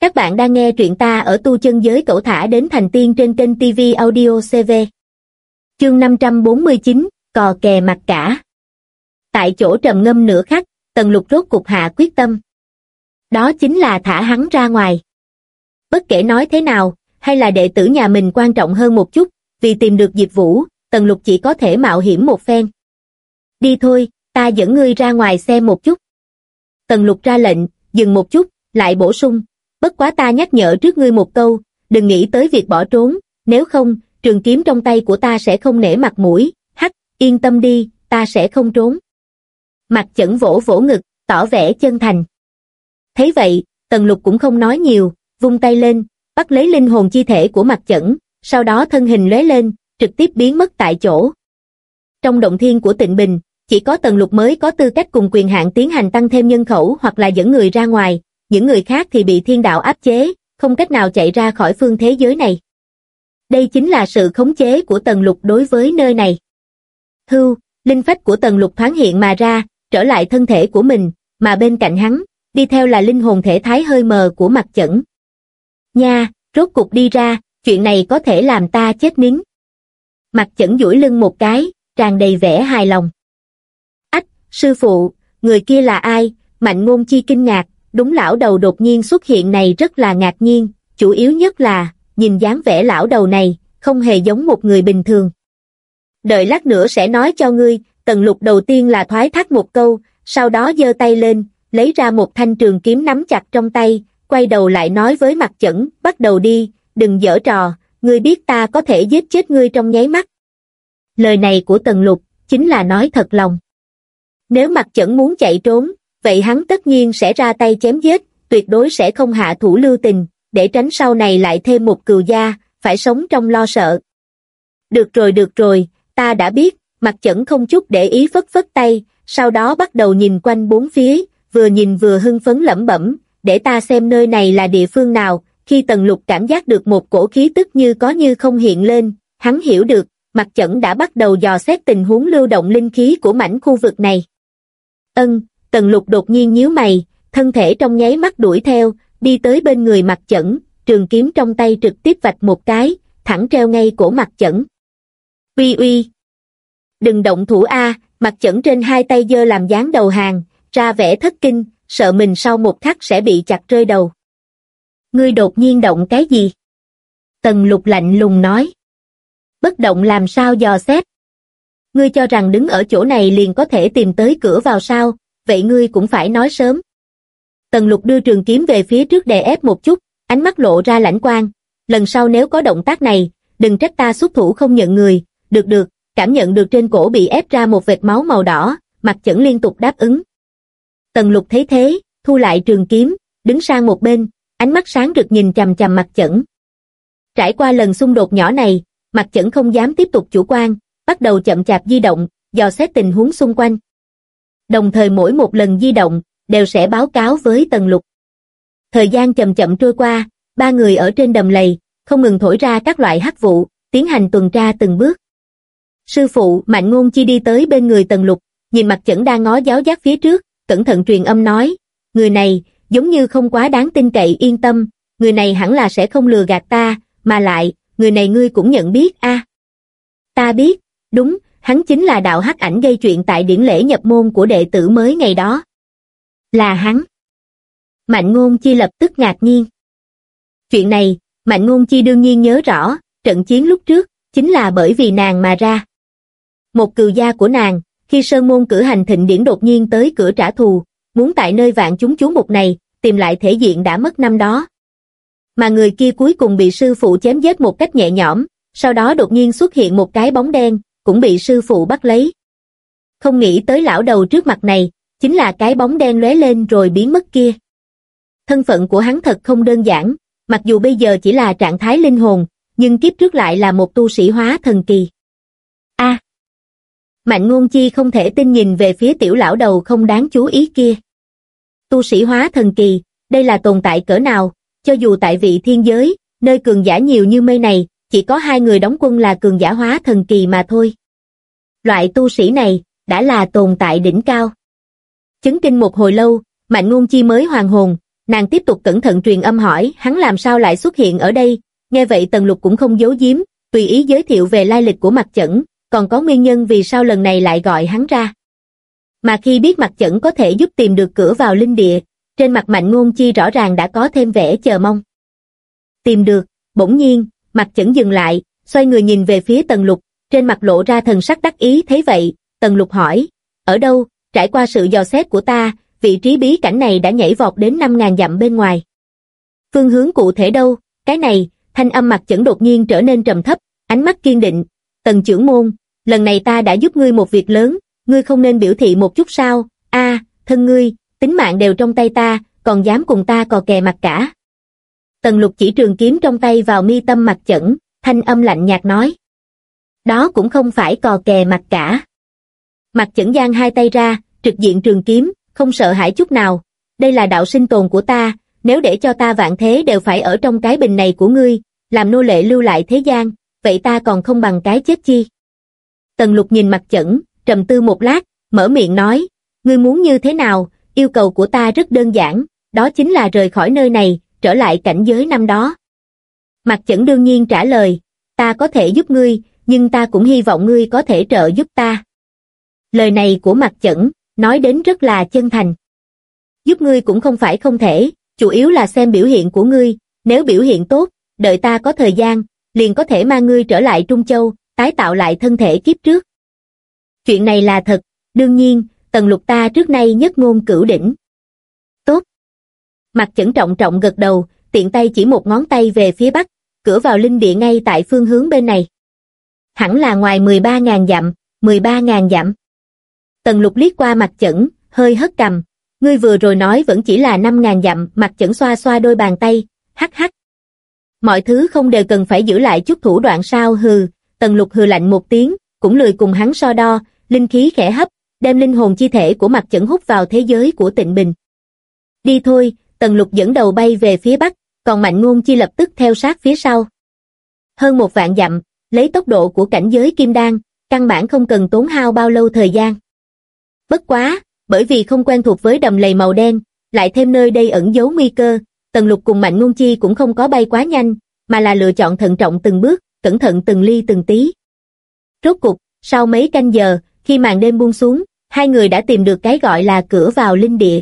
Các bạn đang nghe truyện ta ở tu chân giới cẩu thả đến thành tiên trên kênh TV Audio CV. Chương 549, Cò kè mặt cả. Tại chỗ trầm ngâm nửa khắc, tần lục rốt cục hạ quyết tâm. Đó chính là thả hắn ra ngoài. Bất kể nói thế nào, hay là đệ tử nhà mình quan trọng hơn một chút, vì tìm được Diệp Vũ, tần lục chỉ có thể mạo hiểm một phen. Đi thôi, ta dẫn ngươi ra ngoài xem một chút. Tần lục ra lệnh, dừng một chút, lại bổ sung, bất quá ta nhắc nhở trước ngươi một câu, đừng nghĩ tới việc bỏ trốn, nếu không, trường kiếm trong tay của ta sẽ không nể mặt mũi, hắc, yên tâm đi, ta sẽ không trốn. Mặt chẩn vỗ vỗ ngực, tỏ vẻ chân thành. Thấy vậy, Tần Lục cũng không nói nhiều, vung tay lên, bắt lấy linh hồn chi thể của mặt chẩn, sau đó thân hình lóe lên, trực tiếp biến mất tại chỗ. Trong động thiên của tịnh Bình, chỉ có Tần Lục mới có tư cách cùng quyền hạn tiến hành tăng thêm nhân khẩu hoặc là dẫn người ra ngoài, những người khác thì bị thiên đạo áp chế, không cách nào chạy ra khỏi phương thế giới này. Đây chính là sự khống chế của Tần Lục đối với nơi này. Hưu, linh phách của Tần Lục thoáng hiện mà ra, trở lại thân thể của mình, mà bên cạnh hắn, đi theo là linh hồn thể thái hơi mờ của mặt chẩn. Nha, rốt cục đi ra, chuyện này có thể làm ta chết nín. Mặt chẩn duỗi lưng một cái, tràn đầy vẻ hài lòng. Ách, sư phụ, người kia là ai? Mạnh ngôn chi kinh ngạc, đúng lão đầu đột nhiên xuất hiện này rất là ngạc nhiên, chủ yếu nhất là, nhìn dáng vẻ lão đầu này, không hề giống một người bình thường. Đợi lát nữa sẽ nói cho ngươi, tần lục đầu tiên là thoái thác một câu, sau đó giơ tay lên, lấy ra một thanh trường kiếm nắm chặt trong tay, quay đầu lại nói với mặt chẩn, bắt đầu đi, đừng dở trò, ngươi biết ta có thể giết chết ngươi trong nháy mắt. Lời này của tần lục, chính là nói thật lòng. Nếu mặt chẩn muốn chạy trốn, vậy hắn tất nhiên sẽ ra tay chém giết, tuyệt đối sẽ không hạ thủ lưu tình, để tránh sau này lại thêm một cừu gia, phải sống trong lo sợ. Được rồi được rồi, ta đã biết, mặt chẩn không chút để ý phất phất tay, sau đó bắt đầu nhìn quanh bốn phía, vừa nhìn vừa hưng phấn lẩm bẩm, để ta xem nơi này là địa phương nào, khi tần lục cảm giác được một cổ khí tức như có như không hiện lên, hắn hiểu được, mặt chẩn đã bắt đầu dò xét tình huống lưu động linh khí của mảnh khu vực này. Ân, Tần lục đột nhiên nhíu mày, thân thể trong nháy mắt đuổi theo, đi tới bên người mặt chẩn, trường kiếm trong tay trực tiếp vạch một cái, thẳng treo ngay cổ mặt chẩn. Uy uy! Đừng động thủ A, mặt chẩn trên hai tay dơ làm dáng đầu hàng, ra vẻ thất kinh, sợ mình sau một khắc sẽ bị chặt rơi đầu. Ngươi đột nhiên động cái gì? Tần lục lạnh lùng nói. Bất động làm sao dò xét? Ngươi cho rằng đứng ở chỗ này liền có thể tìm tới cửa vào sao, vậy ngươi cũng phải nói sớm. Tần lục đưa trường kiếm về phía trước đè ép một chút, ánh mắt lộ ra lãnh quang. Lần sau nếu có động tác này, đừng trách ta xuất thủ không nhận người, được được, cảm nhận được trên cổ bị ép ra một vệt máu màu đỏ, mặt chẩn liên tục đáp ứng. Tần lục thấy thế, thu lại trường kiếm, đứng sang một bên, ánh mắt sáng rực nhìn chằm chằm mặt chẩn. Trải qua lần xung đột nhỏ này, mặt chẩn không dám tiếp tục chủ quan, bắt đầu chậm chạp di động, dò xét tình huống xung quanh đồng thời mỗi một lần di động, đều sẽ báo cáo với Tần Lục. Thời gian chậm chậm trôi qua, ba người ở trên đầm lầy, không ngừng thổi ra các loại hắc vụ, tiến hành tuần tra từng bước. Sư phụ, Mạnh Ngôn Chi đi tới bên người Tần Lục, nhìn mặt chẩn đang ngó giáo giác phía trước, cẩn thận truyền âm nói, người này, giống như không quá đáng tin cậy yên tâm, người này hẳn là sẽ không lừa gạt ta, mà lại, người này ngươi cũng nhận biết a Ta biết, đúng, hắn chính là đạo hắc ảnh gây chuyện tại điển lễ nhập môn của đệ tử mới ngày đó. Là hắn. Mạnh ngôn chi lập tức ngạc nhiên. Chuyện này, Mạnh ngôn chi đương nhiên nhớ rõ, trận chiến lúc trước, chính là bởi vì nàng mà ra. Một cừu gia của nàng, khi sơn môn cử hành thịnh điển đột nhiên tới cửa trả thù, muốn tại nơi vạn chúng chú mục này, tìm lại thể diện đã mất năm đó. Mà người kia cuối cùng bị sư phụ chém giết một cách nhẹ nhõm, sau đó đột nhiên xuất hiện một cái bóng đen, cũng bị sư phụ bắt lấy. Không nghĩ tới lão đầu trước mặt này, chính là cái bóng đen lóe lên rồi biến mất kia. Thân phận của hắn thật không đơn giản, mặc dù bây giờ chỉ là trạng thái linh hồn, nhưng kiếp trước lại là một tu sĩ hóa thần kỳ. A. Mạnh ngôn chi không thể tin nhìn về phía tiểu lão đầu không đáng chú ý kia. Tu sĩ hóa thần kỳ, đây là tồn tại cỡ nào, cho dù tại vị thiên giới, nơi cường giả nhiều như mây này, chỉ có hai người đóng quân là cường giả hóa thần kỳ mà thôi. Loại tu sĩ này, đã là tồn tại đỉnh cao. chứng kinh một hồi lâu, Mạnh Ngôn Chi mới hoàn hồn, nàng tiếp tục cẩn thận truyền âm hỏi hắn làm sao lại xuất hiện ở đây, nghe vậy Tần Lục cũng không giấu giếm, tùy ý giới thiệu về lai lịch của mặt chẩn, còn có nguyên nhân vì sao lần này lại gọi hắn ra. Mà khi biết mặt chẩn có thể giúp tìm được cửa vào linh địa, trên mặt mạnh ngôn chi rõ ràng đã có thêm vẻ chờ mong. Tìm được, bỗng nhiên, mặt chẩn dừng lại, xoay người nhìn về phía tần lục, trên mặt lộ ra thần sắc đắc ý thấy vậy, tần lục hỏi, ở đâu, trải qua sự dò xét của ta, vị trí bí cảnh này đã nhảy vọt đến 5.000 dặm bên ngoài. Phương hướng cụ thể đâu, cái này, thanh âm mặt chẩn đột nhiên trở nên trầm thấp, ánh mắt kiên định, tần trưởng môn, lần này ta đã giúp ngươi một việc lớn, ngươi không nên biểu thị một chút sao, a thân ngươi, tính mạng đều trong tay ta, còn dám cùng ta cò kè mặt cả. Tần lục chỉ trường kiếm trong tay vào mi tâm mặt chẩn, thanh âm lạnh nhạt nói. Đó cũng không phải cò kè mặt cả. Mặt chẩn giang hai tay ra, trực diện trường kiếm, không sợ hãi chút nào. Đây là đạo sinh tồn của ta, nếu để cho ta vạn thế đều phải ở trong cái bình này của ngươi, làm nô lệ lưu lại thế gian, vậy ta còn không bằng cái chết chi. Tần lục nhìn mặt chẩn, trầm tư một lát, mở miệng nói, ngươi muốn như thế nào, yêu cầu của ta rất đơn giản, đó chính là rời khỏi nơi này, trở lại cảnh giới năm đó. Mặt chẩn đương nhiên trả lời, ta có thể giúp ngươi, nhưng ta cũng hy vọng ngươi có thể trợ giúp ta. Lời này của mặt chẩn, nói đến rất là chân thành. Giúp ngươi cũng không phải không thể, chủ yếu là xem biểu hiện của ngươi, nếu biểu hiện tốt, đợi ta có thời gian, liền có thể mang ngươi trở lại Trung Châu, tái tạo lại thân thể kiếp trước. Chuyện này là thật, đương nhiên, tần lục ta trước nay nhất ngôn cửu đỉnh. Mặt chẩn trọng trọng gật đầu, tiện tay chỉ một ngón tay về phía bắc, cửa vào linh địa ngay tại phương hướng bên này. Hẳn là ngoài 13.000 dặm, 13.000 dặm. Tần lục liếc qua mặt chẩn, hơi hất cầm. Ngươi vừa rồi nói vẫn chỉ là 5.000 dặm, mặt chẩn xoa xoa đôi bàn tay, hắc hắc. Mọi thứ không đều cần phải giữ lại chút thủ đoạn sao hừ, tần lục hừ lạnh một tiếng, cũng lười cùng hắn so đo, linh khí khẽ hấp, đem linh hồn chi thể của mặt chẩn hút vào thế giới của tịnh bình. Đi thôi, tần lục dẫn đầu bay về phía bắc, còn mạnh ngôn chi lập tức theo sát phía sau. Hơn một vạn dặm, lấy tốc độ của cảnh giới kim đan, căn bản không cần tốn hao bao lâu thời gian. Bất quá, bởi vì không quen thuộc với đầm lầy màu đen, lại thêm nơi đây ẩn giấu nguy cơ, tần lục cùng mạnh ngôn chi cũng không có bay quá nhanh, mà là lựa chọn thận trọng từng bước, cẩn thận từng ly từng tí. Rốt cục, sau mấy canh giờ, khi màn đêm buông xuống, hai người đã tìm được cái gọi là cửa vào linh địa.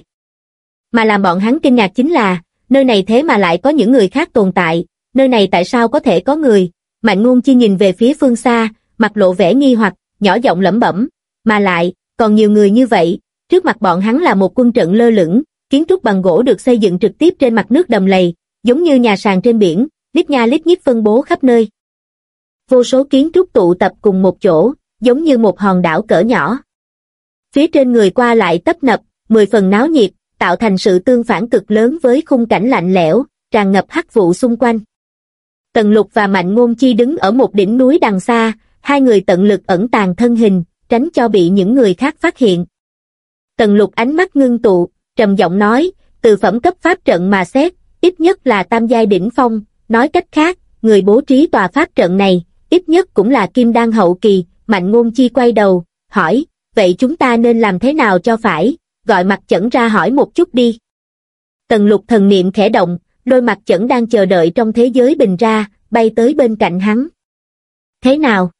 Mà làm bọn hắn kinh ngạc chính là, nơi này thế mà lại có những người khác tồn tại, nơi này tại sao có thể có người, mạnh ngôn chi nhìn về phía phương xa, mặt lộ vẻ nghi hoặc, nhỏ giọng lẩm bẩm, mà lại, còn nhiều người như vậy, trước mặt bọn hắn là một quân trận lơ lửng, kiến trúc bằng gỗ được xây dựng trực tiếp trên mặt nước đầm lầy, giống như nhà sàn trên biển, lít nha lít nhít phân bố khắp nơi. Vô số kiến trúc tụ tập cùng một chỗ, giống như một hòn đảo cỡ nhỏ. Phía trên người qua lại tấp nập, mười phần náo nhiệt, tạo thành sự tương phản cực lớn với khung cảnh lạnh lẽo, tràn ngập hắc vụ xung quanh. Tần Lục và Mạnh Ngôn Chi đứng ở một đỉnh núi đằng xa, hai người tận lực ẩn tàng thân hình, tránh cho bị những người khác phát hiện. Tần Lục ánh mắt ngưng tụ, trầm giọng nói, từ phẩm cấp pháp trận mà xét, ít nhất là tam giai đỉnh phong, nói cách khác, người bố trí tòa pháp trận này, ít nhất cũng là kim đan hậu kỳ, Mạnh Ngôn Chi quay đầu, hỏi, vậy chúng ta nên làm thế nào cho phải, gọi mặt chẩn ra hỏi một chút đi. Tần lục thần niệm khẽ động, đôi mặt chẩn đang chờ đợi trong thế giới bình ra, bay tới bên cạnh hắn. Thế nào?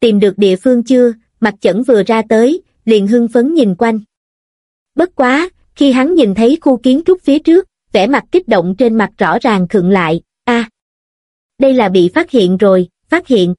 Tìm được địa phương chưa? Mặt chẩn vừa ra tới, liền hưng phấn nhìn quanh. Bất quá, khi hắn nhìn thấy khu kiến trúc phía trước, vẻ mặt kích động trên mặt rõ ràng khựng lại, a Đây là bị phát hiện rồi, phát hiện.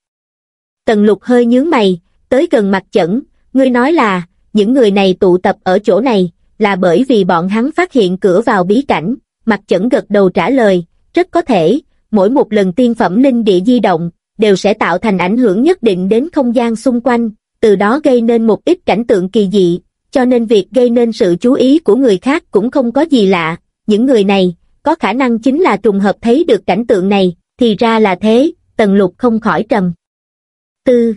Tần lục hơi nhướng mày, tới gần mặt chẩn, ngươi nói là, những người này tụ tập ở chỗ này, là bởi vì bọn hắn phát hiện cửa vào bí cảnh, mặt chẩn gật đầu trả lời, rất có thể, mỗi một lần tiên phẩm linh địa di động, đều sẽ tạo thành ảnh hưởng nhất định đến không gian xung quanh, từ đó gây nên một ít cảnh tượng kỳ dị, cho nên việc gây nên sự chú ý của người khác cũng không có gì lạ, những người này, có khả năng chính là trùng hợp thấy được cảnh tượng này, thì ra là thế, tần lục không khỏi trầm. Tư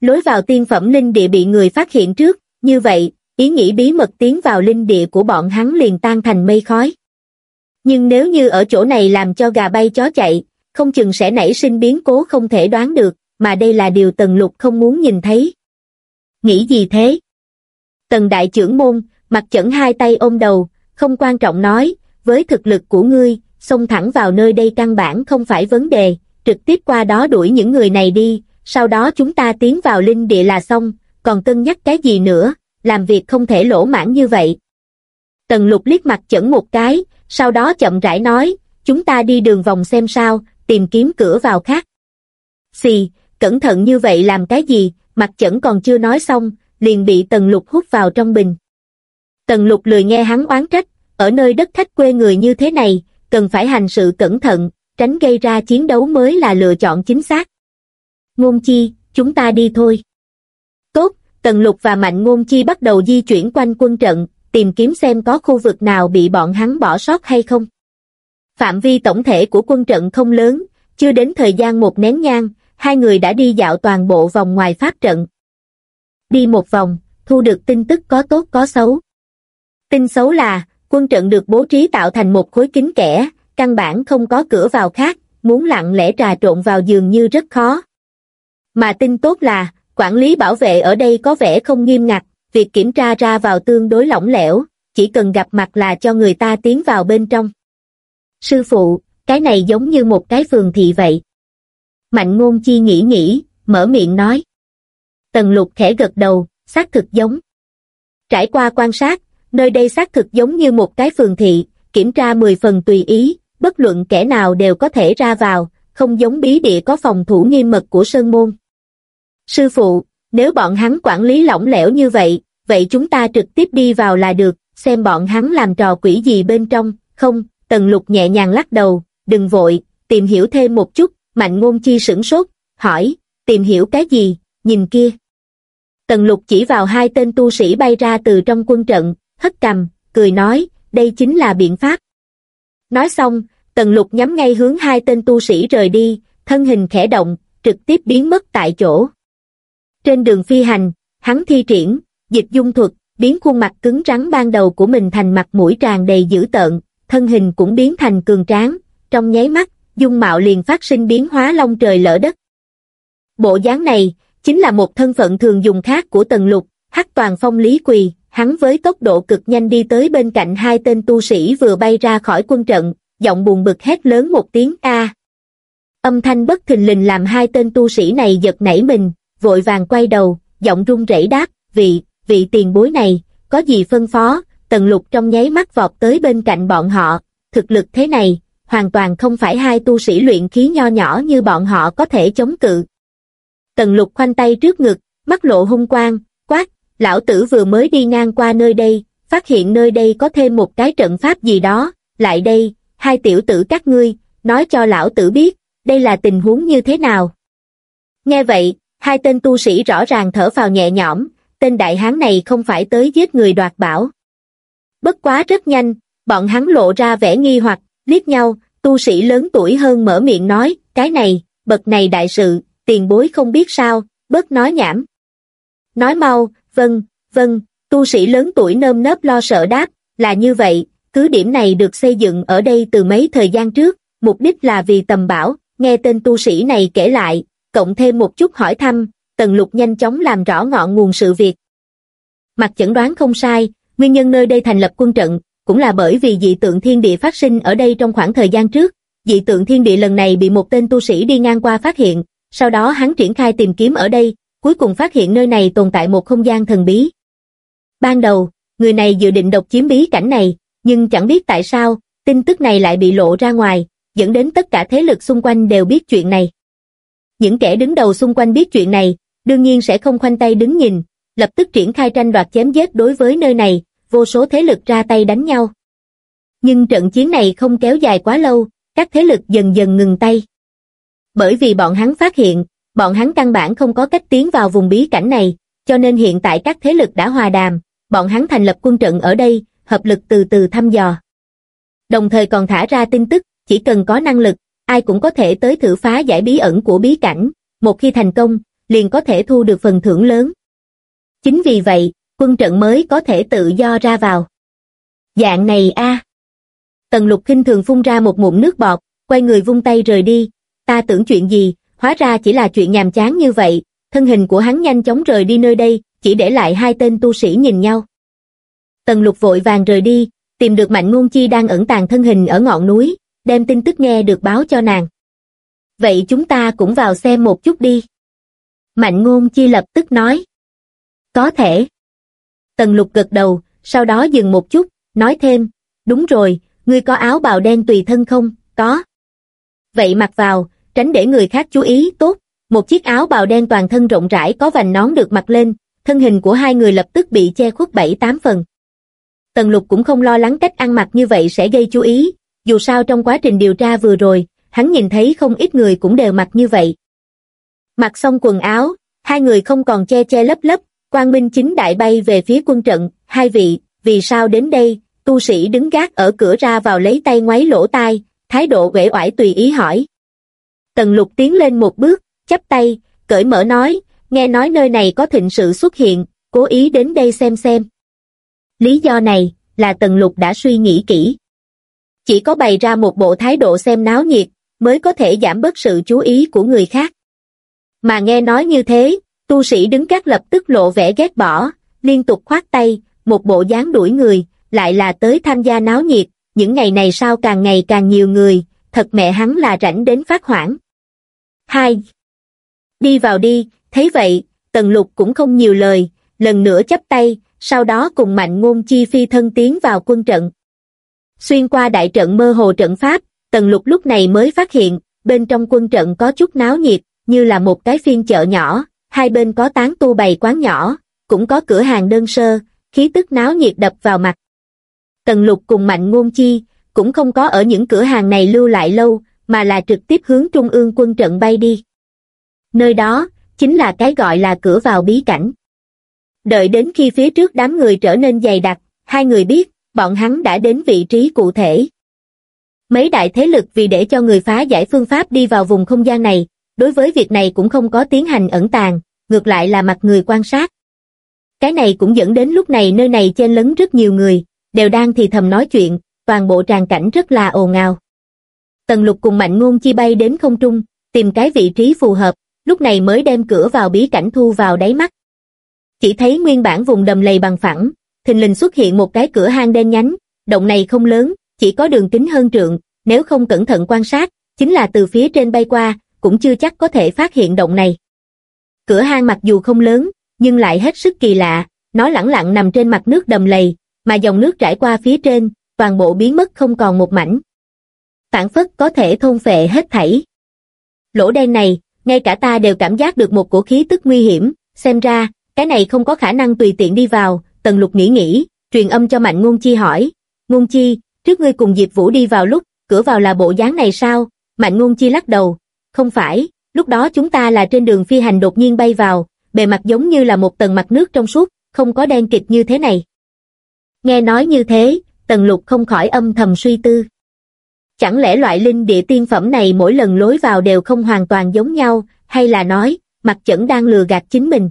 Lối vào tiên phẩm linh địa bị người phát hiện trước, như vậy, ý nghĩ bí mật tiến vào linh địa của bọn hắn liền tan thành mây khói. Nhưng nếu như ở chỗ này làm cho gà bay chó chạy, không chừng sẽ nảy sinh biến cố không thể đoán được, mà đây là điều Tần Lục không muốn nhìn thấy. Nghĩ gì thế? Tần đại trưởng môn, mặt chẩn hai tay ôm đầu, không quan trọng nói, với thực lực của ngươi, xông thẳng vào nơi đây căn bản không phải vấn đề, trực tiếp qua đó đuổi những người này đi, sau đó chúng ta tiến vào linh địa là xong, còn cân nhắc cái gì nữa, làm việc không thể lỗ mãn như vậy. Tần lục liếc mặt chẩn một cái, sau đó chậm rãi nói, chúng ta đi đường vòng xem sao, tìm kiếm cửa vào khác. Xì, cẩn thận như vậy làm cái gì, mặt chẩn còn chưa nói xong, liền bị tần lục hút vào trong bình. Tần lục lười nghe hắn oán trách, ở nơi đất khách quê người như thế này, cần phải hành sự cẩn thận, tránh gây ra chiến đấu mới là lựa chọn chính xác. Ngôn chi, chúng ta đi thôi. Tốt, Tần Lục và Mạnh Ngôn Chi bắt đầu di chuyển quanh quân trận, tìm kiếm xem có khu vực nào bị bọn hắn bỏ sót hay không. Phạm vi tổng thể của quân trận không lớn, chưa đến thời gian một nén nhang, hai người đã đi dạo toàn bộ vòng ngoài pháp trận. Đi một vòng, thu được tin tức có tốt có xấu. Tin xấu là, quân trận được bố trí tạo thành một khối kính kẽ, căn bản không có cửa vào khác, muốn lặng lẽ trà trộn vào dường như rất khó. Mà tin tốt là, quản lý bảo vệ ở đây có vẻ không nghiêm ngặt, việc kiểm tra ra vào tương đối lỏng lẻo, chỉ cần gặp mặt là cho người ta tiến vào bên trong. Sư phụ, cái này giống như một cái phường thị vậy. Mạnh ngôn chi nghĩ nghĩ, mở miệng nói. Tần lục khẽ gật đầu, xác thực giống. Trải qua quan sát, nơi đây xác thực giống như một cái phường thị, kiểm tra 10 phần tùy ý, bất luận kẻ nào đều có thể ra vào, không giống bí địa có phòng thủ nghiêm mật của Sơn Môn. Sư phụ, nếu bọn hắn quản lý lỏng lẻo như vậy, vậy chúng ta trực tiếp đi vào là được, xem bọn hắn làm trò quỷ gì bên trong, không, Tần Lục nhẹ nhàng lắc đầu, đừng vội, tìm hiểu thêm một chút, Mạnh Ngôn Chi sửng sốt, hỏi, tìm hiểu cái gì, nhìn kia. Tần Lục chỉ vào hai tên tu sĩ bay ra từ trong quân trận, hất cằm, cười nói, đây chính là biện pháp. Nói xong, Tần Lục nhắm ngay hướng hai tên tu sĩ rời đi, thân hình khẽ động, trực tiếp biến mất tại chỗ. Trên đường phi hành, hắn thi triển, dịch dung thuật, biến khuôn mặt cứng rắn ban đầu của mình thành mặt mũi tràn đầy dữ tợn, thân hình cũng biến thành cường tráng, trong nháy mắt, dung mạo liền phát sinh biến hóa long trời lỡ đất. Bộ dáng này, chính là một thân phận thường dùng khác của Tần Lục, hắc toàn phong lý quỳ, hắn với tốc độ cực nhanh đi tới bên cạnh hai tên tu sĩ vừa bay ra khỏi quân trận, giọng buồn bực hét lớn một tiếng A. Âm thanh bất thình lình làm hai tên tu sĩ này giật nảy mình, vội vàng quay đầu, giọng run rẩy đáp, vị, vị tiền bối này, có gì phân phó, tần lục trong nháy mắt vọt tới bên cạnh bọn họ, thực lực thế này, hoàn toàn không phải hai tu sĩ luyện khí nho nhỏ như bọn họ có thể chống cự. Tần lục khoanh tay trước ngực, mắt lộ hung quang, quát, lão tử vừa mới đi ngang qua nơi đây, phát hiện nơi đây có thêm một cái trận pháp gì đó, lại đây, hai tiểu tử các ngươi, nói cho lão tử biết, đây là tình huống như thế nào. Nghe vậy, hai tên tu sĩ rõ ràng thở vào nhẹ nhõm, tên đại hán này không phải tới giết người đoạt bảo. Bất quá rất nhanh, bọn hắn lộ ra vẻ nghi hoặc, liếc nhau, tu sĩ lớn tuổi hơn mở miệng nói, cái này, bậc này đại sự, tiền bối không biết sao, bớt nói nhảm. Nói mau, vâng, vâng, tu sĩ lớn tuổi nơm nớp lo sợ đáp, là như vậy, cứ điểm này được xây dựng ở đây từ mấy thời gian trước, mục đích là vì tầm bảo, nghe tên tu sĩ này kể lại, cộng thêm một chút hỏi thăm, Tần Lục nhanh chóng làm rõ ngọn nguồn sự việc. Mặt chẩn đoán không sai, nguyên nhân nơi đây thành lập quân trận, cũng là bởi vì dị tượng thiên địa phát sinh ở đây trong khoảng thời gian trước. Dị tượng thiên địa lần này bị một tên tu sĩ đi ngang qua phát hiện, sau đó hắn triển khai tìm kiếm ở đây, cuối cùng phát hiện nơi này tồn tại một không gian thần bí. Ban đầu, người này dự định độc chiếm bí cảnh này, nhưng chẳng biết tại sao, tin tức này lại bị lộ ra ngoài, dẫn đến tất cả thế lực xung quanh đều biết chuyện này. Những kẻ đứng đầu xung quanh biết chuyện này, đương nhiên sẽ không khoanh tay đứng nhìn, lập tức triển khai tranh đoạt chém giết đối với nơi này, vô số thế lực ra tay đánh nhau. Nhưng trận chiến này không kéo dài quá lâu, các thế lực dần dần ngừng tay. Bởi vì bọn hắn phát hiện, bọn hắn căn bản không có cách tiến vào vùng bí cảnh này, cho nên hiện tại các thế lực đã hòa đàm, bọn hắn thành lập quân trận ở đây, hợp lực từ từ thăm dò. Đồng thời còn thả ra tin tức, chỉ cần có năng lực, ai cũng có thể tới thử phá giải bí ẩn của bí cảnh, một khi thành công, liền có thể thu được phần thưởng lớn. Chính vì vậy, quân trận mới có thể tự do ra vào. Dạng này a Tần lục kinh thường phun ra một mụn nước bọt, quay người vung tay rời đi, ta tưởng chuyện gì, hóa ra chỉ là chuyện nhàm chán như vậy, thân hình của hắn nhanh chóng rời đi nơi đây, chỉ để lại hai tên tu sĩ nhìn nhau. Tần lục vội vàng rời đi, tìm được Mạnh Ngôn Chi đang ẩn tàng thân hình ở ngọn núi, đem tin tức nghe được báo cho nàng. Vậy chúng ta cũng vào xem một chút đi. Mạnh Ngôn Chi lập tức nói. Có thể. Tần lục gật đầu, sau đó dừng một chút, nói thêm, đúng rồi, ngươi có áo bào đen tùy thân không? Có. Vậy mặc vào, tránh để người khác chú ý, tốt. Một chiếc áo bào đen toàn thân rộng rãi có vành nón được mặc lên, thân hình của hai người lập tức bị che khuất bảy tám phần. Tần lục cũng không lo lắng cách ăn mặc như vậy sẽ gây chú ý, dù sao trong quá trình điều tra vừa rồi, hắn nhìn thấy không ít người cũng đều mặc như vậy. Mặc xong quần áo, hai người không còn che che lấp lấp, quang minh chính đại bay về phía quân trận, hai vị, vì sao đến đây, tu sĩ đứng gác ở cửa ra vào lấy tay ngoáy lỗ tai, thái độ uể oải tùy ý hỏi. Tần lục tiến lên một bước, chắp tay, cởi mở nói, nghe nói nơi này có thịnh sự xuất hiện, cố ý đến đây xem xem. Lý do này, là tần lục đã suy nghĩ kỹ. Chỉ có bày ra một bộ thái độ xem náo nhiệt, mới có thể giảm bớt sự chú ý của người khác. Mà nghe nói như thế, tu sĩ đứng các lập tức lộ vẻ ghét bỏ, liên tục khoát tay, một bộ dáng đuổi người, lại là tới tham gia náo nhiệt, những ngày này sao càng ngày càng nhiều người, thật mẹ hắn là rảnh đến phát hoảng. Hai. Đi vào đi, thấy vậy, tần lục cũng không nhiều lời, lần nữa chấp tay, sau đó cùng mạnh ngôn chi phi thân tiến vào quân trận. Xuyên qua đại trận mơ hồ trận pháp, tần lục lúc này mới phát hiện, bên trong quân trận có chút náo nhiệt, như là một cái phiên chợ nhỏ, hai bên có tán tu bày quán nhỏ, cũng có cửa hàng đơn sơ, khí tức náo nhiệt đập vào mặt. Tần lục cùng mạnh ngôn chi, cũng không có ở những cửa hàng này lưu lại lâu, mà là trực tiếp hướng trung ương quân trận bay đi. Nơi đó, chính là cái gọi là cửa vào bí cảnh. Đợi đến khi phía trước đám người trở nên dày đặc, hai người biết, bọn hắn đã đến vị trí cụ thể. Mấy đại thế lực vì để cho người phá giải phương pháp đi vào vùng không gian này, đối với việc này cũng không có tiến hành ẩn tàng, ngược lại là mặt người quan sát. Cái này cũng dẫn đến lúc này nơi này chen lấn rất nhiều người, đều đang thì thầm nói chuyện, toàn bộ tràng cảnh rất là ồn ào. Tần lục cùng mạnh ngôn chi bay đến không trung, tìm cái vị trí phù hợp, lúc này mới đem cửa vào bí cảnh thu vào đáy mắt. Chỉ thấy nguyên bản vùng đầm lầy bằng phẳng, thình lình xuất hiện một cái cửa hang đen nhánh, động này không lớn, chỉ có đường kính hơn trượng, nếu không cẩn thận quan sát, chính là từ phía trên bay qua, cũng chưa chắc có thể phát hiện động này. Cửa hang mặc dù không lớn, nhưng lại hết sức kỳ lạ, nó lẳng lặng nằm trên mặt nước đầm lầy, mà dòng nước trải qua phía trên, toàn bộ biến mất không còn một mảnh. Phản phất có thể thôn phệ hết thảy. Lỗ đen này, ngay cả ta đều cảm giác được một cổ khí tức nguy hiểm, xem ra, cái này không có khả năng tùy tiện đi vào, tần lục nghĩ nghĩ, truyền âm cho mạnh ngôn chi hỏi, ngôn chi, trước ngươi cùng Diệp Vũ đi vào lúc, cửa vào là bộ dáng này sao, mạnh ngôn chi lắc đầu, không phải, lúc đó chúng ta là trên đường phi hành đột nhiên bay vào, bề mặt giống như là một tầng mặt nước trong suốt, không có đen kịt như thế này. Nghe nói như thế, tần lục không khỏi âm thầm suy tư. Chẳng lẽ loại linh địa tiên phẩm này mỗi lần lối vào đều không hoàn toàn giống nhau, hay là nói, mặt chẩn đang lừa gạt chính mình.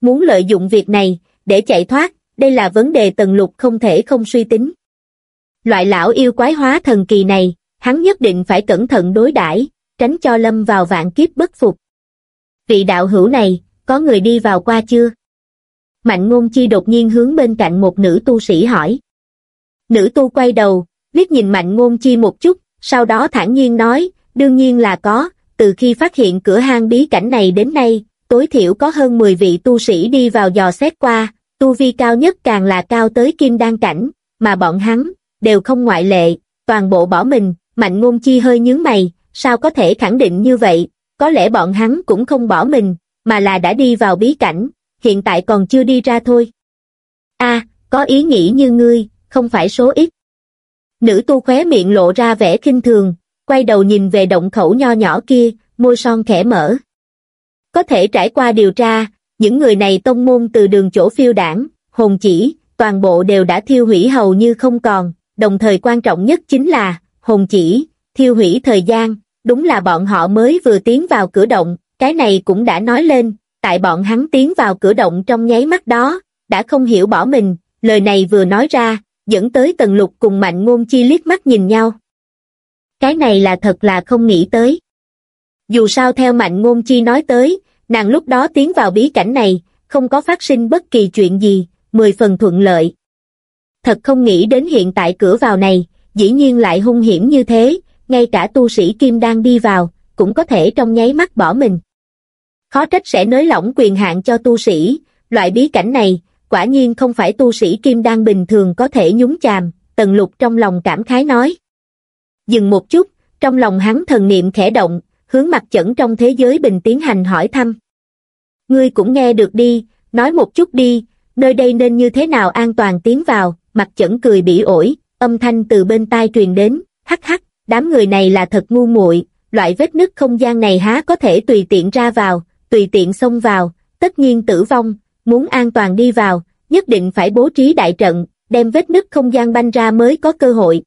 Muốn lợi dụng việc này, để chạy thoát, đây là vấn đề tần lục không thể không suy tính. Loại lão yêu quái hóa thần kỳ này, hắn nhất định phải cẩn thận đối đãi tránh cho lâm vào vạn kiếp bất phục. Vị đạo hữu này, có người đi vào qua chưa? Mạnh ngôn chi đột nhiên hướng bên cạnh một nữ tu sĩ hỏi. Nữ tu quay đầu, liếc nhìn mạnh ngôn chi một chút, sau đó thản nhiên nói, đương nhiên là có, từ khi phát hiện cửa hang bí cảnh này đến nay, tối thiểu có hơn 10 vị tu sĩ đi vào dò xét qua, tu vi cao nhất càng là cao tới kim đan cảnh, mà bọn hắn, đều không ngoại lệ, toàn bộ bỏ mình, mạnh ngôn chi hơi nhướng mày, sao có thể khẳng định như vậy, có lẽ bọn hắn cũng không bỏ mình, mà là đã đi vào bí cảnh, hiện tại còn chưa đi ra thôi. a có ý nghĩ như ngươi, không phải số ít. Nữ tu khóe miệng lộ ra vẻ kinh thường, quay đầu nhìn về động khẩu nho nhỏ kia, môi son khẽ mở. Có thể trải qua điều tra, những người này tông môn từ đường chỗ phiêu đảng, hồn chỉ, toàn bộ đều đã thiêu hủy hầu như không còn, đồng thời quan trọng nhất chính là, hồn chỉ, thiêu hủy thời gian, đúng là bọn họ mới vừa tiến vào cửa động, cái này cũng đã nói lên, tại bọn hắn tiến vào cửa động trong nháy mắt đó, đã không hiểu bỏ mình, lời này vừa nói ra, dẫn tới tần lục cùng mạnh ngôn chi liếc mắt nhìn nhau. Cái này là thật là không nghĩ tới. Dù sao theo mạnh ngôn chi nói tới, nàng lúc đó tiến vào bí cảnh này, không có phát sinh bất kỳ chuyện gì, mười phần thuận lợi. thật không nghĩ đến hiện tại cửa vào này, dĩ nhiên lại hung hiểm như thế, ngay cả tu sĩ kim đang đi vào, cũng có thể trong nháy mắt bỏ mình. Khó trách sẽ nới lỏng quyền hạn cho tu sĩ, loại bí cảnh này, quả nhiên không phải tu sĩ kim đang bình thường có thể nhúng chàm, tần lục trong lòng cảm khái nói. Dừng một chút, trong lòng hắn thần niệm khẽ động, hướng mặt chẩn trong thế giới bình tiến hành hỏi thăm. Ngươi cũng nghe được đi, nói một chút đi, nơi đây nên như thế nào an toàn tiến vào, mặt chẩn cười bỉ ổi, âm thanh từ bên tai truyền đến, hắc hắc, đám người này là thật ngu muội, loại vết nứt không gian này há có thể tùy tiện ra vào, tùy tiện xông vào, tất nhiên tử vong, muốn an toàn đi vào, nhất định phải bố trí đại trận, đem vết nứt không gian banh ra mới có cơ hội.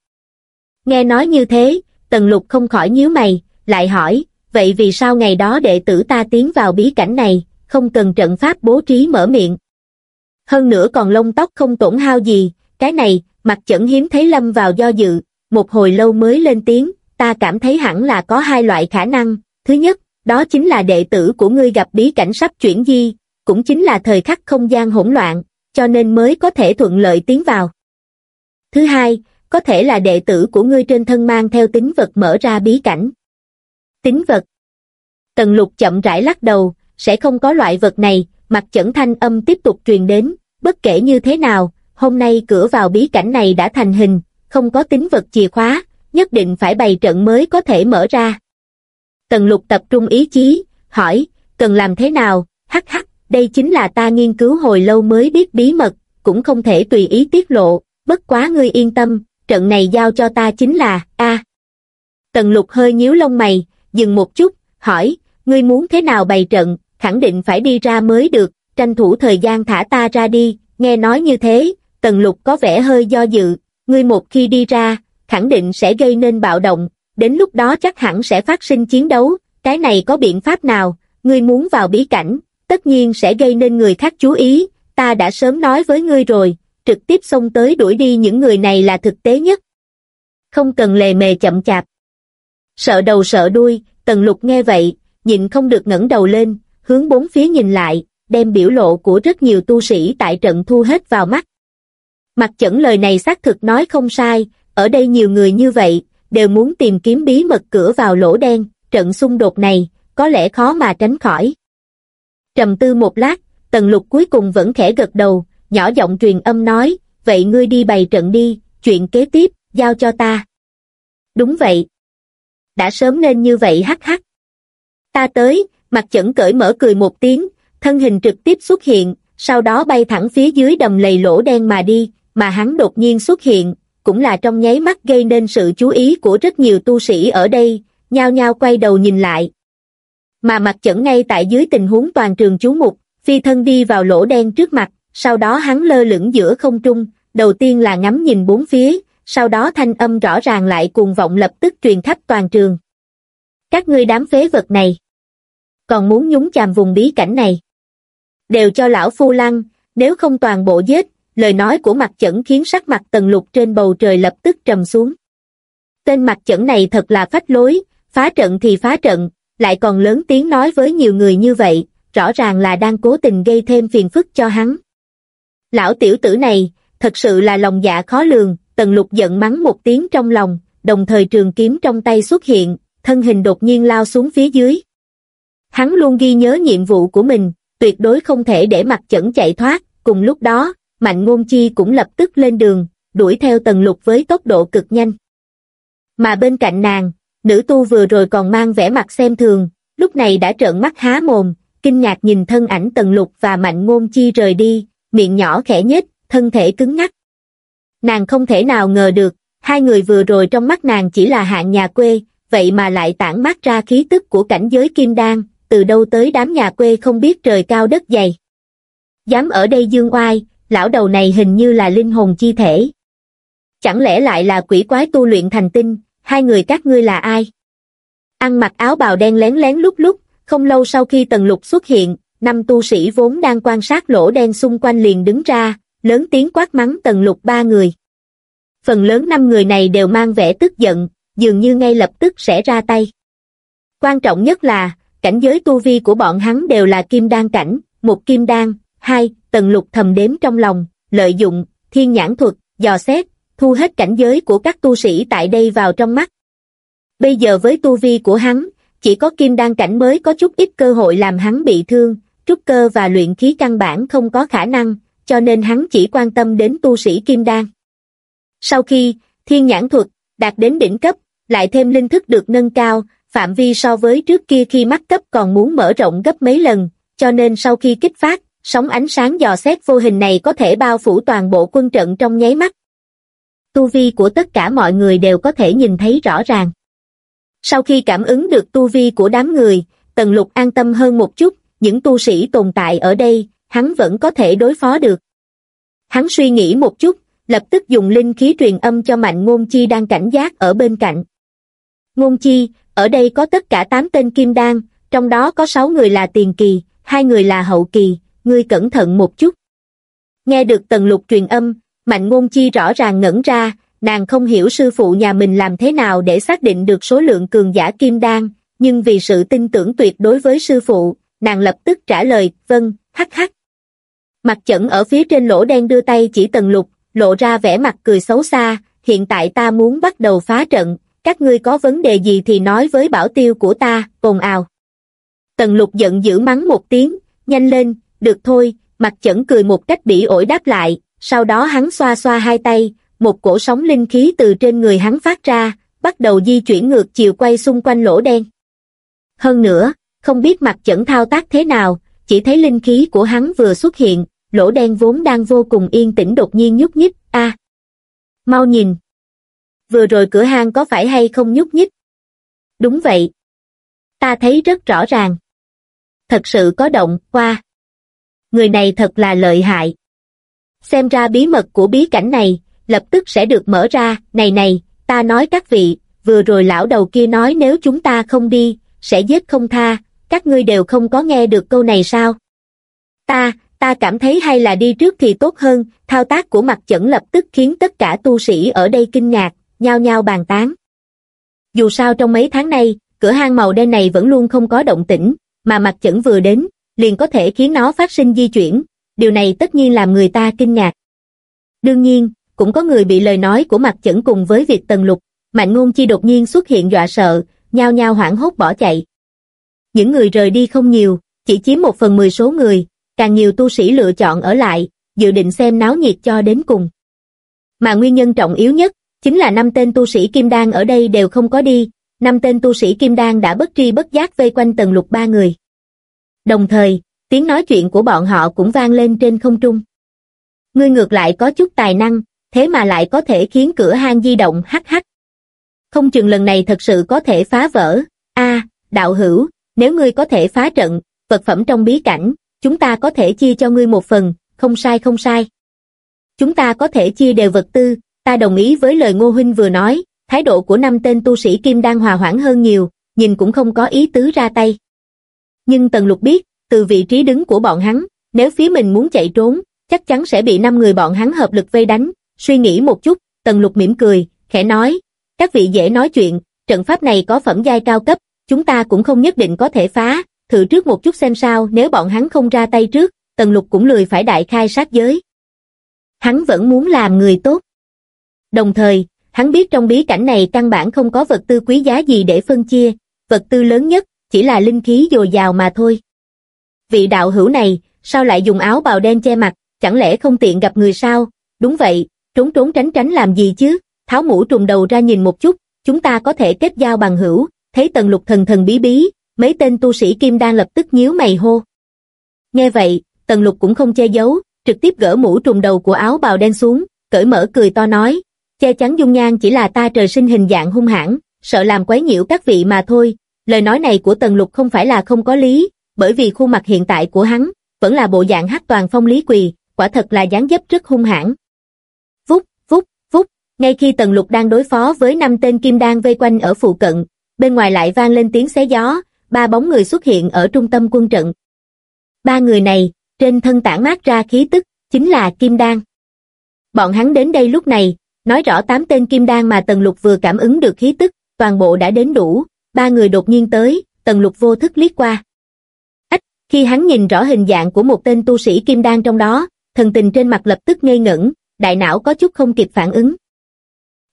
Nghe nói như thế, Tần Lục không khỏi nhíu mày, lại hỏi, vậy vì sao ngày đó đệ tử ta tiến vào bí cảnh này, không cần trận pháp bố trí mở miệng. Hơn nữa còn lông tóc không tổn hao gì, cái này, mặt chẩn hiếm thấy lâm vào do dự, một hồi lâu mới lên tiếng, ta cảm thấy hẳn là có hai loại khả năng, thứ nhất, đó chính là đệ tử của ngươi gặp bí cảnh sắp chuyển di, cũng chính là thời khắc không gian hỗn loạn, cho nên mới có thể thuận lợi tiến vào. Thứ hai, có thể là đệ tử của ngươi trên thân mang theo tính vật mở ra bí cảnh. Tính vật Tần lục chậm rãi lắc đầu, sẽ không có loại vật này, mặt chẩn thanh âm tiếp tục truyền đến, bất kể như thế nào, hôm nay cửa vào bí cảnh này đã thành hình, không có tính vật chìa khóa, nhất định phải bày trận mới có thể mở ra. Tần lục tập trung ý chí, hỏi, cần làm thế nào, hắc hắc, đây chính là ta nghiên cứu hồi lâu mới biết bí mật, cũng không thể tùy ý tiết lộ, bất quá ngươi yên tâm, trận này giao cho ta chính là, a. Tần lục hơi nhíu lông mày, dừng một chút, hỏi, ngươi muốn thế nào bày trận, khẳng định phải đi ra mới được, tranh thủ thời gian thả ta ra đi, nghe nói như thế, tần lục có vẻ hơi do dự, ngươi một khi đi ra, khẳng định sẽ gây nên bạo động, đến lúc đó chắc hẳn sẽ phát sinh chiến đấu, cái này có biện pháp nào, ngươi muốn vào bí cảnh, tất nhiên sẽ gây nên người khác chú ý, ta đã sớm nói với ngươi rồi, trực tiếp xông tới đuổi đi những người này là thực tế nhất. Không cần lề mề chậm chạp. Sợ đầu sợ đuôi, tần lục nghe vậy, nhịn không được ngẩng đầu lên, hướng bốn phía nhìn lại, đem biểu lộ của rất nhiều tu sĩ tại trận thu hết vào mắt. Mặt chẩn lời này xác thực nói không sai, ở đây nhiều người như vậy, đều muốn tìm kiếm bí mật cửa vào lỗ đen, trận xung đột này, có lẽ khó mà tránh khỏi. Trầm tư một lát, tần lục cuối cùng vẫn khẽ gật đầu, nhỏ giọng truyền âm nói, vậy ngươi đi bày trận đi, chuyện kế tiếp, giao cho ta. Đúng vậy. Đã sớm nên như vậy hắc hắc. Ta tới, mặt chẩn cởi mở cười một tiếng, thân hình trực tiếp xuất hiện, sau đó bay thẳng phía dưới đầm lầy lỗ đen mà đi, mà hắn đột nhiên xuất hiện, cũng là trong nháy mắt gây nên sự chú ý của rất nhiều tu sĩ ở đây, nhao nhao quay đầu nhìn lại. Mà mặt chẩn ngay tại dưới tình huống toàn trường chú mục, phi thân đi vào lỗ đen trước mặt, sau đó hắn lơ lửng giữa không trung, đầu tiên là ngắm nhìn bốn phía, sau đó thanh âm rõ ràng lại cuồng vọng lập tức truyền khắp toàn trường. Các ngươi đám phế vật này, còn muốn nhúng chàm vùng bí cảnh này. Đều cho lão phu lăng, nếu không toàn bộ giết, lời nói của mặt chẩn khiến sắc mặt tần lục trên bầu trời lập tức trầm xuống. Tên mặt chẩn này thật là phách lối, phá trận thì phá trận, lại còn lớn tiếng nói với nhiều người như vậy, rõ ràng là đang cố tình gây thêm phiền phức cho hắn. Lão tiểu tử này, thật sự là lòng dạ khó lường, tần lục giận mắng một tiếng trong lòng, đồng thời trường kiếm trong tay xuất hiện, thân hình đột nhiên lao xuống phía dưới. Hắn luôn ghi nhớ nhiệm vụ của mình, tuyệt đối không thể để mặt chẩn chạy thoát, cùng lúc đó, Mạnh Ngôn Chi cũng lập tức lên đường, đuổi theo tần lục với tốc độ cực nhanh. Mà bên cạnh nàng, nữ tu vừa rồi còn mang vẻ mặt xem thường, lúc này đã trợn mắt há mồm, kinh ngạc nhìn thân ảnh tần lục và Mạnh Ngôn Chi rời đi, miệng nhỏ khẽ nhếch, thân thể cứng ngắc. Nàng không thể nào ngờ được, hai người vừa rồi trong mắt nàng chỉ là hạng nhà quê, vậy mà lại tản mát ra khí tức của cảnh giới kim đan, từ đâu tới đám nhà quê không biết trời cao đất dày. Dám ở đây dương oai, lão đầu này hình như là linh hồn chi thể. Chẳng lẽ lại là quỷ quái tu luyện thành tinh, hai người các ngươi là ai? Ăn mặc áo bào đen lén lén lúc lúc, không lâu sau khi tần lục xuất hiện, năm tu sĩ vốn đang quan sát lỗ đen xung quanh liền đứng ra, lớn tiếng quát mắng tần lục ba người. Phần lớn năm người này đều mang vẻ tức giận, dường như ngay lập tức sẽ ra tay. Quan trọng nhất là, cảnh giới tu vi của bọn hắn đều là kim đan cảnh, một kim đan, hai, tần lục thầm đếm trong lòng, lợi dụng, thiên nhãn thuật, dò xét, thu hết cảnh giới của các tu sĩ tại đây vào trong mắt. Bây giờ với tu vi của hắn, chỉ có kim đan cảnh mới có chút ít cơ hội làm hắn bị thương, trúc cơ và luyện khí căn bản không có khả năng, cho nên hắn chỉ quan tâm đến tu sĩ kim đan. Sau khi, thiên nhãn thuật, đạt đến đỉnh cấp, lại thêm linh thức được nâng cao, phạm vi so với trước kia khi mắc cấp còn muốn mở rộng gấp mấy lần, cho nên sau khi kích phát, sóng ánh sáng dò xét vô hình này có thể bao phủ toàn bộ quân trận trong nháy mắt. Tu vi của tất cả mọi người đều có thể nhìn thấy rõ ràng. Sau khi cảm ứng được tu vi của đám người, Tần Lục an tâm hơn một chút, những tu sĩ tồn tại ở đây, hắn vẫn có thể đối phó được. Hắn suy nghĩ một chút, lập tức dùng linh khí truyền âm cho Mạnh Ngôn Chi đang cảnh giác ở bên cạnh. Ngôn Chi, ở đây có tất cả 8 tên kim đan, trong đó có 6 người là tiền kỳ, hai người là hậu kỳ, ngươi cẩn thận một chút. Nghe được tần lục truyền âm, Mạnh Ngôn Chi rõ ràng ngẩn ra, nàng không hiểu sư phụ nhà mình làm thế nào để xác định được số lượng cường giả kim đan, nhưng vì sự tin tưởng tuyệt đối với sư phụ, nàng lập tức trả lời, vâng, hắc hắc. Mặt chẩn ở phía trên lỗ đen đưa tay chỉ tần lục, lộ ra vẻ mặt cười xấu xa, hiện tại ta muốn bắt đầu phá trận, các ngươi có vấn đề gì thì nói với bảo tiêu của ta, ồn ào. Tần lục giận dữ mắng một tiếng, nhanh lên, được thôi, mặt chẩn cười một cách bỉ ổi đáp lại, sau đó hắn xoa xoa hai tay, một cổ sóng linh khí từ trên người hắn phát ra, bắt đầu di chuyển ngược chiều quay xung quanh lỗ đen. Hơn nữa, không biết mặt chẩn thao tác thế nào, chỉ thấy linh khí của hắn vừa xuất hiện, lỗ đen vốn đang vô cùng yên tĩnh đột nhiên nhúc nhích, a Mau nhìn! Vừa rồi cửa hang có phải hay không nhúc nhích? Đúng vậy. Ta thấy rất rõ ràng. Thật sự có động, qua. Người này thật là lợi hại. Xem ra bí mật của bí cảnh này, lập tức sẽ được mở ra, này này, ta nói các vị, vừa rồi lão đầu kia nói nếu chúng ta không đi, sẽ giết không tha, các ngươi đều không có nghe được câu này sao? Ta, ta cảm thấy hay là đi trước thì tốt hơn, thao tác của mặt chẩn lập tức khiến tất cả tu sĩ ở đây kinh ngạc, nhao nhao bàn tán. Dù sao trong mấy tháng nay, cửa hang màu đen này vẫn luôn không có động tĩnh, mà mặt chẩn vừa đến, liền có thể khiến nó phát sinh di chuyển, điều này tất nhiên làm người ta kinh ngạc. Đương nhiên, cũng có người bị lời nói của mặt chẩn cùng với việc tần lục, mạnh ngôn chi đột nhiên xuất hiện dọa sợ, nhao nhao hoảng hốt bỏ chạy. Những người rời đi không nhiều, chỉ chiếm một phần mười số người, càng nhiều tu sĩ lựa chọn ở lại, dự định xem náo nhiệt cho đến cùng. Mà nguyên nhân trọng yếu nhất, chính là năm tên tu sĩ Kim Đan ở đây đều không có đi, năm tên tu sĩ Kim Đan đã bất tri bất giác vây quanh tầng lục ba người. Đồng thời, tiếng nói chuyện của bọn họ cũng vang lên trên không trung. Ngươi ngược lại có chút tài năng, thế mà lại có thể khiến cửa hang di động hắc hắc. Không chừng lần này thật sự có thể phá vỡ. A, đạo hữu, nếu ngươi có thể phá trận, vật phẩm trong bí cảnh, chúng ta có thể chia cho ngươi một phần, không sai không sai. Chúng ta có thể chia đều vật tư, ta đồng ý với lời Ngô Huynh vừa nói, thái độ của năm tên tu sĩ Kim đang hòa hoãn hơn nhiều, nhìn cũng không có ý tứ ra tay. Nhưng Tần Lục biết, từ vị trí đứng của bọn hắn, nếu phía mình muốn chạy trốn, chắc chắn sẽ bị năm người bọn hắn hợp lực vây đánh, suy nghĩ một chút, Tần Lục mỉm cười, khẽ nói, các vị dễ nói chuyện, trận pháp này có phẩm giai cao cấp, chúng ta cũng không nhất định có thể phá, thử trước một chút xem sao nếu bọn hắn không ra tay trước, Tần Lục cũng lười phải đại khai sát giới. Hắn vẫn muốn làm người tốt. Đồng thời, hắn biết trong bí cảnh này căn bản không có vật tư quý giá gì để phân chia, vật tư lớn nhất chỉ là linh khí dồi dào mà thôi. Vị đạo hữu này, sao lại dùng áo bào đen che mặt, chẳng lẽ không tiện gặp người sao? Đúng vậy, trốn trốn tránh tránh làm gì chứ? Tháo mũ trùng đầu ra nhìn một chút, chúng ta có thể kết giao bằng hữu, thấy tần lục thần thần bí bí, mấy tên tu sĩ kim đang lập tức nhíu mày hô. Nghe vậy, tần lục cũng không che giấu, trực tiếp gỡ mũ trùng đầu của áo bào đen xuống, cởi mở cười to nói, che chắn dung nhan chỉ là ta trời sinh hình dạng hung hãn, sợ làm quấy nhiễu các vị mà thôi. Lời nói này của Tần Lục không phải là không có lý, bởi vì khuôn mặt hiện tại của hắn vẫn là bộ dạng hát toàn phong lý quỳ, quả thật là dáng dấp rất hung hãn. Vút, vút, vút, ngay khi Tần Lục đang đối phó với năm tên kim đan vây quanh ở phụ cận, bên ngoài lại vang lên tiếng xé gió, ba bóng người xuất hiện ở trung tâm quân trận. Ba người này, trên thân tản mát ra khí tức, chính là kim đan. Bọn hắn đến đây lúc này, nói rõ tám tên kim đan mà Tần Lục vừa cảm ứng được khí tức, toàn bộ đã đến đủ, ba người đột nhiên tới, Tần Lục vô thức liếc qua. Ách, khi hắn nhìn rõ hình dạng của một tên tu sĩ kim đan trong đó, thần tình trên mặt lập tức ngây ngẩn, đại não có chút không kịp phản ứng.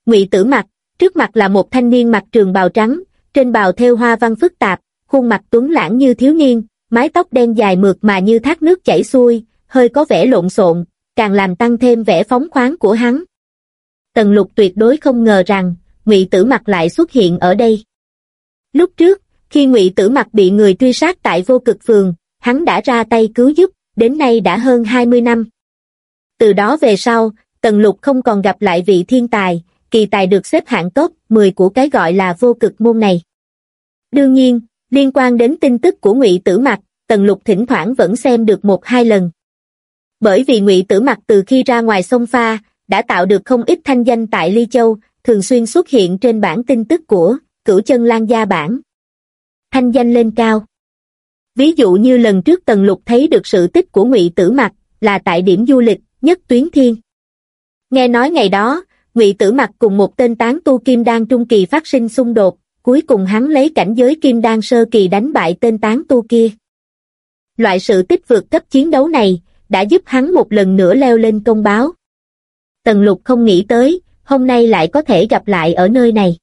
Ngụy Tử Mặc, trước mặt là một thanh niên mặc trường bào trắng, trên bào thêu hoa văn phức tạp, khuôn mặt tuấn lãng như thiếu niên, mái tóc đen dài mượt mà như thác nước chảy xuôi, hơi có vẻ lộn xộn, càng làm tăng thêm vẻ phóng khoáng của hắn. Tần lục tuyệt đối không ngờ rằng, ngụy tử mặt lại xuất hiện ở đây. Lúc trước, khi ngụy tử mặt bị người truy sát tại vô cực phường, hắn đã ra tay cứu giúp, đến nay đã hơn 20 năm. Từ đó về sau, tần lục không còn gặp lại vị thiên tài, kỳ tài được xếp hạng top 10 của cái gọi là vô cực môn này. Đương nhiên, liên quan đến tin tức của ngụy tử Mặc, tần lục thỉnh thoảng vẫn xem được một hai lần. Bởi vì ngụy tử Mặc từ khi ra ngoài sông pha, đã tạo được không ít thanh danh tại Ly Châu, thường xuyên xuất hiện trên bản tin tức của cửu chân lan gia bản. Thanh danh lên cao. Ví dụ như lần trước Tần Lục thấy được sự tích của ngụy Tử Mặc là tại điểm du lịch nhất tuyến thiên. Nghe nói ngày đó, ngụy Tử Mặc cùng một tên tán tu kim đan trung kỳ phát sinh xung đột, cuối cùng hắn lấy cảnh giới kim đan sơ kỳ đánh bại tên tán tu kia. Loại sự tích vượt cấp chiến đấu này, đã giúp hắn một lần nữa leo lên công báo. Tần lục không nghĩ tới, hôm nay lại có thể gặp lại ở nơi này.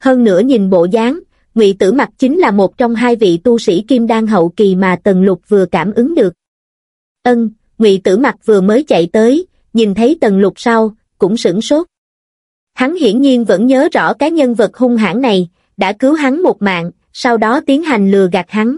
Hơn nữa nhìn bộ dáng, ngụy tử mặc chính là một trong hai vị tu sĩ kim đan hậu kỳ mà tần lục vừa cảm ứng được. Ân, ngụy tử mặc vừa mới chạy tới, nhìn thấy tần lục sau, cũng sửng sốt. Hắn hiển nhiên vẫn nhớ rõ cái nhân vật hung hãn này, đã cứu hắn một mạng, sau đó tiến hành lừa gạt hắn.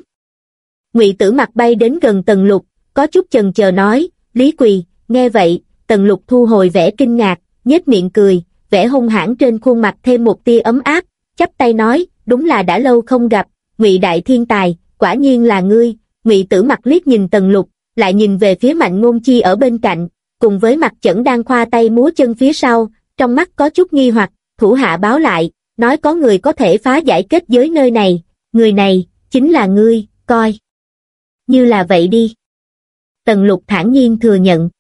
Ngụy tử mặt bay đến gần tần lục, có chút chần chờ nói, Lý Quỳ, nghe vậy, tần lục thu hồi vẻ kinh ngạc, nhếch miệng cười, vẻ hung hãn trên khuôn mặt thêm một tia ấm áp, chắp tay nói, đúng là đã lâu không gặp, ngụy đại thiên tài, quả nhiên là ngươi, ngụy tử mặt liếc nhìn tần lục, lại nhìn về phía mạnh ngôn chi ở bên cạnh, cùng với mặt chẩn đang khoa tay múa chân phía sau, trong mắt có chút nghi hoặc, thủ hạ báo lại, nói có người có thể phá giải kết giới nơi này, người này, chính là ngươi, coi. Như là vậy đi. Tần lục thản nhiên thừa nhận.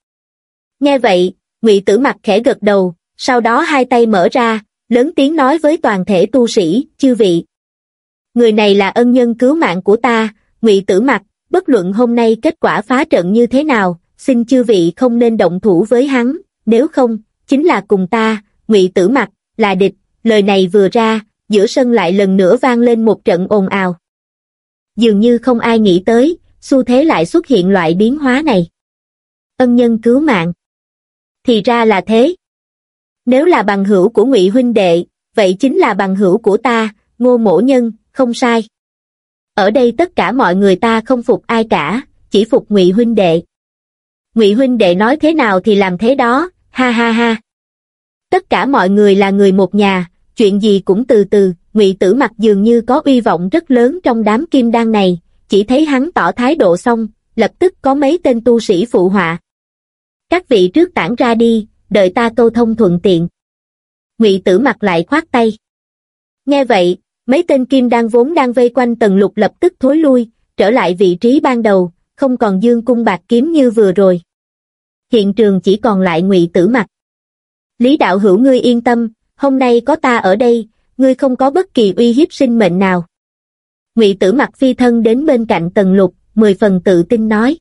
Nghe vậy, ngụy tử mặt khẽ gật đầu, sau đó hai tay mở ra, lớn tiếng nói với toàn thể tu sĩ, chư vị. Người này là ân nhân cứu mạng của ta, ngụy tử mặt, bất luận hôm nay kết quả phá trận như thế nào, xin chư vị không nên động thủ với hắn, nếu không, chính là cùng ta, ngụy tử mặt, là địch, lời này vừa ra, giữa sân lại lần nữa vang lên một trận ồn ào. Dường như không ai nghĩ tới, xu thế lại xuất hiện loại biến hóa này. Ân nhân cứu mạng. Thì ra là thế. Nếu là bằng hữu của ngụy huynh đệ, vậy chính là bằng hữu của ta, ngô mổ nhân, không sai. Ở đây tất cả mọi người ta không phục ai cả, chỉ phục ngụy huynh đệ. Ngụy huynh đệ nói thế nào thì làm thế đó, ha ha ha. Tất cả mọi người là người một nhà, chuyện gì cũng từ từ, ngụy tử mặc dường như có uy vọng rất lớn trong đám kim đan này, chỉ thấy hắn tỏ thái độ xong, lập tức có mấy tên tu sĩ phụ họa. Các vị trước tản ra đi, đợi ta câu thông thuận tiện. Ngụy tử mặt lại khoát tay. Nghe vậy, mấy tên kim đan vốn đang vây quanh tần lục lập tức thối lui, trở lại vị trí ban đầu, không còn dương cung bạc kiếm như vừa rồi. Hiện trường chỉ còn lại ngụy tử mặt. Lý đạo hữu ngươi yên tâm, hôm nay có ta ở đây, ngươi không có bất kỳ uy hiếp sinh mệnh nào. Ngụy tử mặt phi thân đến bên cạnh tần lục, mười phần tự tin nói.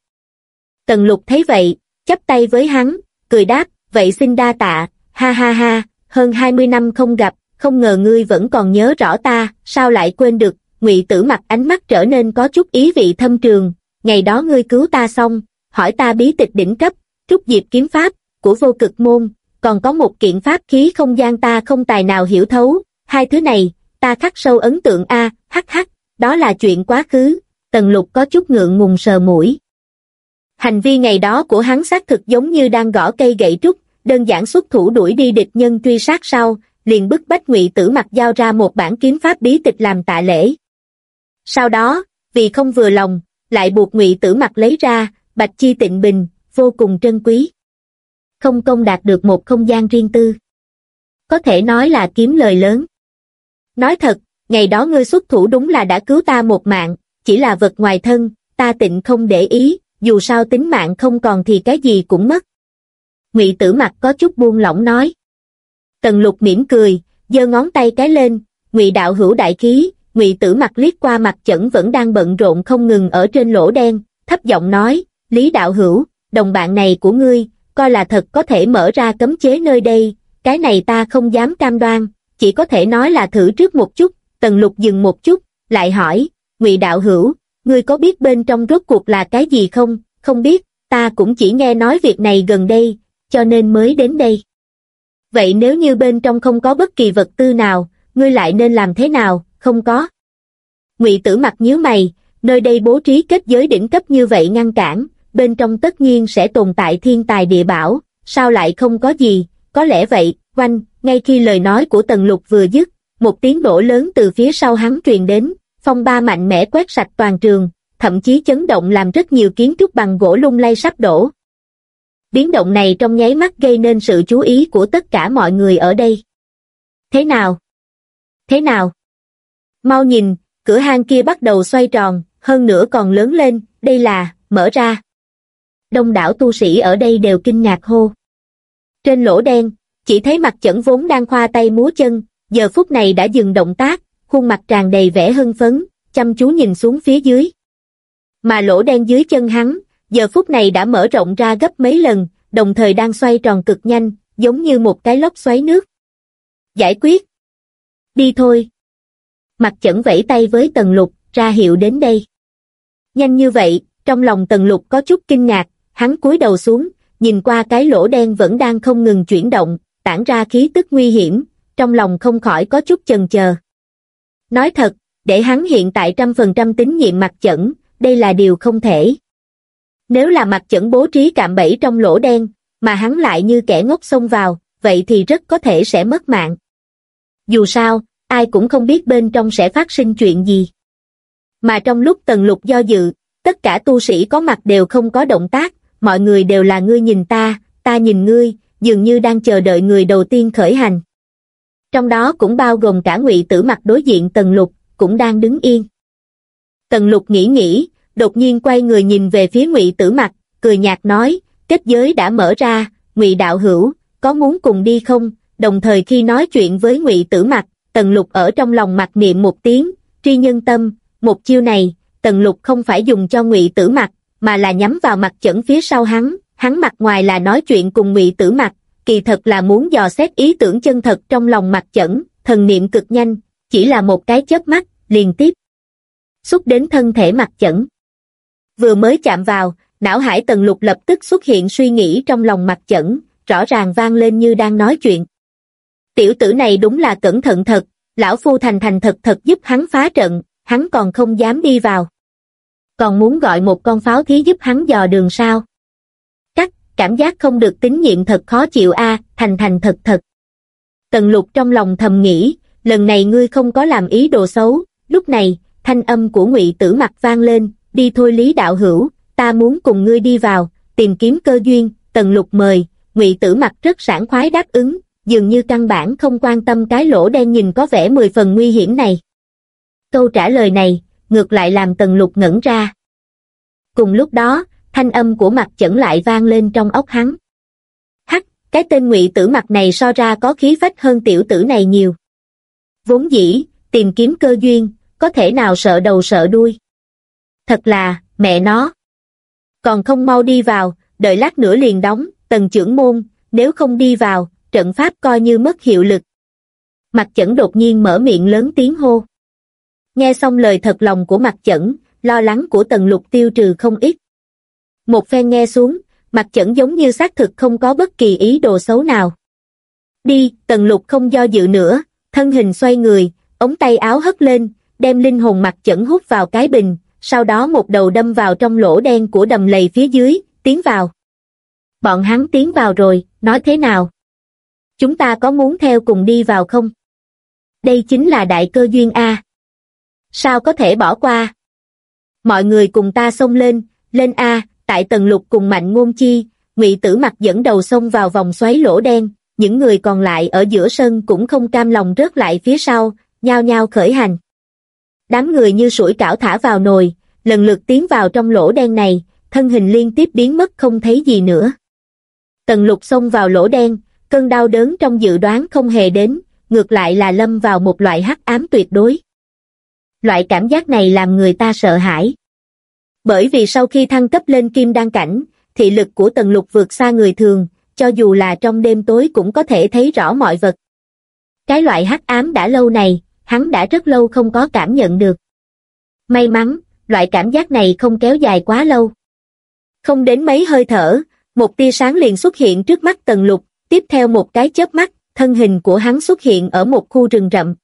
Tần lục thấy vậy, chắp tay với hắn, cười đáp, vậy xin đa tạ, ha ha ha, hơn 20 năm không gặp, không ngờ ngươi vẫn còn nhớ rõ ta, sao lại quên được, ngụy tử mặt ánh mắt trở nên có chút ý vị thâm trường, ngày đó ngươi cứu ta xong, hỏi ta bí tịch đỉnh cấp, trúc diệp kiếm pháp, của vô cực môn, còn có một kiện pháp khí không gian ta không tài nào hiểu thấu, hai thứ này, ta khắc sâu ấn tượng A, hắc hắc, đó là chuyện quá khứ, tần lục có chút ngượng ngùng sờ mũi. Hành vi ngày đó của hắn xác thực giống như đang gõ cây gậy trúc, đơn giản xuất thủ đuổi đi địch nhân truy sát sau, liền bức bách ngụy tử mặt giao ra một bản kiếm pháp bí tịch làm tạ lễ. Sau đó, vì không vừa lòng, lại buộc ngụy tử mặt lấy ra, bạch chi tịnh bình, vô cùng trân quý. Không công đạt được một không gian riêng tư. Có thể nói là kiếm lời lớn. Nói thật, ngày đó ngươi xuất thủ đúng là đã cứu ta một mạng, chỉ là vật ngoài thân, ta tịnh không để ý, dù sao tính mạng không còn thì cái gì cũng mất. Ngụy tử mặt có chút buông lỏng nói. Tần lục mỉm cười, giơ ngón tay cái lên, ngụy đạo hữu đại khí, ngụy tử mặt liếc qua mặt chẩn vẫn đang bận rộn không ngừng ở trên lỗ đen, thấp giọng nói, lý đạo hữu, đồng bạn này của ngươi, coi là thật có thể mở ra cấm chế nơi đây, cái này ta không dám cam đoan, chỉ có thể nói là thử trước một chút, tần lục dừng một chút, lại hỏi, ngụy đạo hữu, ngươi có biết bên trong rốt cuộc là cái gì không, không biết, ta cũng chỉ nghe nói việc này gần đây, cho nên mới đến đây. Vậy nếu như bên trong không có bất kỳ vật tư nào, ngươi lại nên làm thế nào, không có. Ngụy tử mặt nhíu mày, nơi đây bố trí kết giới đỉnh cấp như vậy ngăn cản, bên trong tất nhiên sẽ tồn tại thiên tài địa bảo, sao lại không có gì, có lẽ vậy, quanh, ngay khi lời nói của Tần Lục vừa dứt, một tiếng nổ lớn từ phía sau hắn truyền đến, phong ba mạnh mẽ quét sạch toàn trường, thậm chí chấn động làm rất nhiều kiến trúc bằng gỗ lung lay sắp đổ. Biến động này trong nháy mắt gây nên sự chú ý của tất cả mọi người ở đây. Thế nào? Thế nào? Mau nhìn, cửa hang kia bắt đầu xoay tròn, hơn nữa còn lớn lên, đây là, mở ra. Đông đảo tu sĩ ở đây đều kinh ngạc hô. Trên lỗ đen, chỉ thấy mặt chẩn vốn đang khoa tay múa chân, giờ phút này đã dừng động tác, khuôn mặt tràn đầy vẻ hưng phấn, chăm chú nhìn xuống phía dưới. Mà lỗ đen dưới chân hắn, giờ phút này đã mở rộng ra gấp mấy lần, đồng thời đang xoay tròn cực nhanh, giống như một cái lốc xoáy nước. Giải quyết. Đi thôi. Mặt chẩn vẫy tay với tần lục, ra hiệu đến đây. Nhanh như vậy, trong lòng tần lục có chút kinh ngạc, hắn cúi đầu xuống, nhìn qua cái lỗ đen vẫn đang không ngừng chuyển động, tản ra khí tức nguy hiểm, trong lòng không khỏi có chút chần chờ. Nói thật, để hắn hiện tại trăm phần trăm tín nhiệm mặt chẩn, đây là điều không thể. Nếu là mặt chẩn bố trí cạm bẫy trong lỗ đen, mà hắn lại như kẻ ngốc xông vào, vậy thì rất có thể sẽ mất mạng. Dù sao, ai cũng không biết bên trong sẽ phát sinh chuyện gì. Mà trong lúc tần lục do dự, tất cả tu sĩ có mặt đều không có động tác, mọi người đều là ngươi nhìn ta, ta nhìn ngươi, dường như đang chờ đợi người đầu tiên khởi hành. Trong đó cũng bao gồm cả ngụy tử mặt đối diện tần lục, cũng đang đứng yên. Tần lục nghĩ nghĩ, đột nhiên quay người nhìn về phía ngụy tử mặt, cười nhạt nói, kết giới đã mở ra, ngụy đạo hữu, có muốn cùng đi không? Đồng thời khi nói chuyện với ngụy tử mặt, tần lục ở trong lòng mặt niệm một tiếng, tri nhân tâm, một chiêu này, tần lục không phải dùng cho ngụy tử mặt, mà là nhắm vào mặt chẩn phía sau hắn, hắn mặt ngoài là nói chuyện cùng ngụy tử mặt, kỳ thật là muốn dò xét ý tưởng chân thật trong lòng mặt chẩn, thần niệm cực nhanh, chỉ là một cái chớp mắt, liền tiếp. Xúc đến thân thể mặt chẩn. Vừa mới chạm vào, não hải tần lục lập tức xuất hiện suy nghĩ trong lòng mặt chẩn, rõ ràng vang lên như đang nói chuyện. Tiểu tử này đúng là cẩn thận thật, lão phu thành thành thật thật giúp hắn phá trận, hắn còn không dám đi vào. Còn muốn gọi một con pháo thí giúp hắn dò đường sao? Cắt, cảm giác không được tín nhiệm thật khó chịu a thành thành thật thật. Tần lục trong lòng thầm nghĩ, lần này ngươi không có làm ý đồ xấu, lúc này, thanh âm của ngụy tử mặt vang lên, đi thôi lý đạo hữu, ta muốn cùng ngươi đi vào, tìm kiếm cơ duyên, tần lục mời, ngụy tử mặt rất sảng khoái đáp ứng, dường như căn bản không quan tâm cái lỗ đen nhìn có vẻ mười phần nguy hiểm này. Câu trả lời này, ngược lại làm tần lục ngẩn ra. Cùng lúc đó, thanh âm của mặt chẩn lại vang lên trong ốc hắn. Hắc, cái tên ngụy tử mặt này so ra có khí phách hơn tiểu tử này nhiều. Vốn dĩ, tìm kiếm cơ duyên, có thể nào sợ đầu sợ đuôi. Thật là, mẹ nó. Còn không mau đi vào, đợi lát nữa liền đóng, tần trưởng môn, nếu không đi vào, trận pháp coi như mất hiệu lực. Mặt chẩn đột nhiên mở miệng lớn tiếng hô. Nghe xong lời thật lòng của mặt chẩn, lo lắng của tần lục tiêu trừ không ít. Một phen nghe xuống, mặt chẩn giống như xác thực không có bất kỳ ý đồ xấu nào. Đi, tần lục không do dự nữa, thân hình xoay người, ống tay áo hất lên, đem linh hồn mặt chẩn hút vào cái bình, sau đó một đầu đâm vào trong lỗ đen của đầm lầy phía dưới, tiến vào. Bọn hắn tiến vào rồi, nói thế nào? Chúng ta có muốn theo cùng đi vào không? Đây chính là đại cơ duyên A. Sao có thể bỏ qua? Mọi người cùng ta xông lên, lên A, tại tầng lục cùng mạnh ngôn chi, ngụy tử mặt dẫn đầu xông vào vòng xoáy lỗ đen, những người còn lại ở giữa sân cũng không cam lòng rớt lại phía sau, nhao nhao khởi hành. Đám người như sủi cảo thả vào nồi, lần lượt tiến vào trong lỗ đen này, thân hình liên tiếp biến mất không thấy gì nữa. Tần lục xông vào lỗ đen, cơn đau đớn trong dự đoán không hề đến, ngược lại là lâm vào một loại hắc ám tuyệt đối. Loại cảm giác này làm người ta sợ hãi. Bởi vì sau khi thăng cấp lên kim đan cảnh, thị lực của tần lục vượt xa người thường, cho dù là trong đêm tối cũng có thể thấy rõ mọi vật. Cái loại hắc ám đã lâu này, hắn đã rất lâu không có cảm nhận được. May mắn, loại cảm giác này không kéo dài quá lâu. Không đến mấy hơi thở, một tia sáng liền xuất hiện trước mắt tần lục, tiếp theo một cái chớp mắt, thân hình của hắn xuất hiện ở một khu rừng rậm.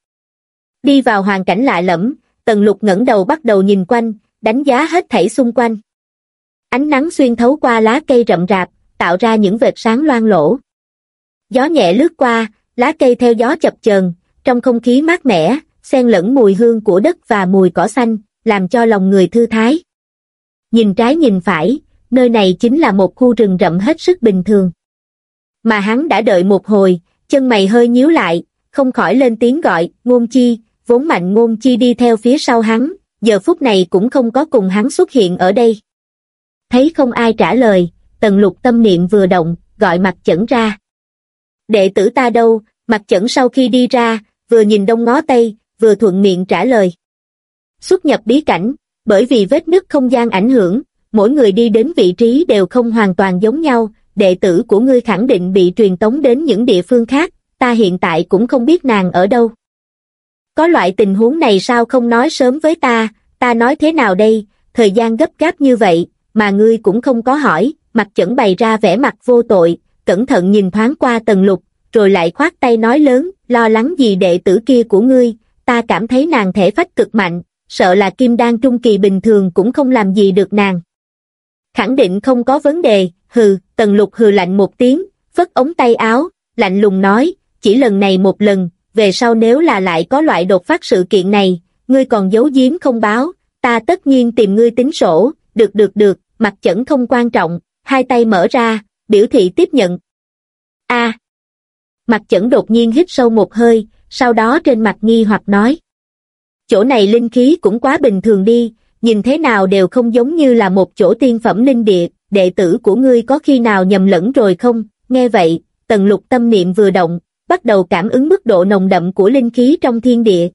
Đi vào hoàn cảnh lạ lẫm, tần lục ngẩng đầu bắt đầu nhìn quanh, đánh giá hết thảy xung quanh. Ánh nắng xuyên thấu qua lá cây rậm rạp, tạo ra những vệt sáng loang lỗ. Gió nhẹ lướt qua, lá cây theo gió chập chờn, trong không khí mát mẻ, xen lẫn mùi hương của đất và mùi cỏ xanh, làm cho lòng người thư thái. Nhìn trái nhìn phải, nơi này chính là một khu rừng rậm hết sức bình thường. Mà hắn đã đợi một hồi, chân mày hơi nhíu lại, không khỏi lên tiếng gọi, ngôn chi, vốn mạnh ngôn chi đi theo phía sau hắn, giờ phút này cũng không có cùng hắn xuất hiện ở đây. Thấy không ai trả lời, tần lục tâm niệm vừa động, gọi mặt chẩn ra. Đệ tử ta đâu, mặt chẩn sau khi đi ra, vừa nhìn đông ngó tây, vừa thuận miệng trả lời. Xuất nhập bí cảnh, bởi vì vết nứt không gian ảnh hưởng, mỗi người đi đến vị trí đều không hoàn toàn giống nhau, đệ tử của ngươi khẳng định bị truyền tống đến những địa phương khác, ta hiện tại cũng không biết nàng ở đâu. Có loại tình huống này sao không nói sớm với ta, ta nói thế nào đây, thời gian gấp gáp như vậy, mà ngươi cũng không có hỏi, mặt chẩn bày ra vẻ mặt vô tội, cẩn thận nhìn thoáng qua tần lục, rồi lại khoát tay nói lớn, lo lắng gì đệ tử kia của ngươi, ta cảm thấy nàng thể phách cực mạnh, sợ là kim đan trung kỳ bình thường cũng không làm gì được nàng. Khẳng định không có vấn đề, hừ, tần lục hừ lạnh một tiếng, phất ống tay áo, lạnh lùng nói, chỉ lần này một lần, về sau nếu là lại có loại đột phát sự kiện này, ngươi còn giấu giếm không báo, ta tất nhiên tìm ngươi tính sổ, được được được, mặt chẩn không quan trọng, hai tay mở ra, biểu thị tiếp nhận. A. mặt chẩn đột nhiên hít sâu một hơi, sau đó trên mặt nghi hoặc nói. Chỗ này linh khí cũng quá bình thường đi, nhìn thế nào đều không giống như là một chỗ tiên phẩm linh địa, đệ tử của ngươi có khi nào nhầm lẫn rồi không? Nghe vậy, tần lục tâm niệm vừa động, bắt đầu cảm ứng mức độ nồng đậm của linh khí trong thiên địa.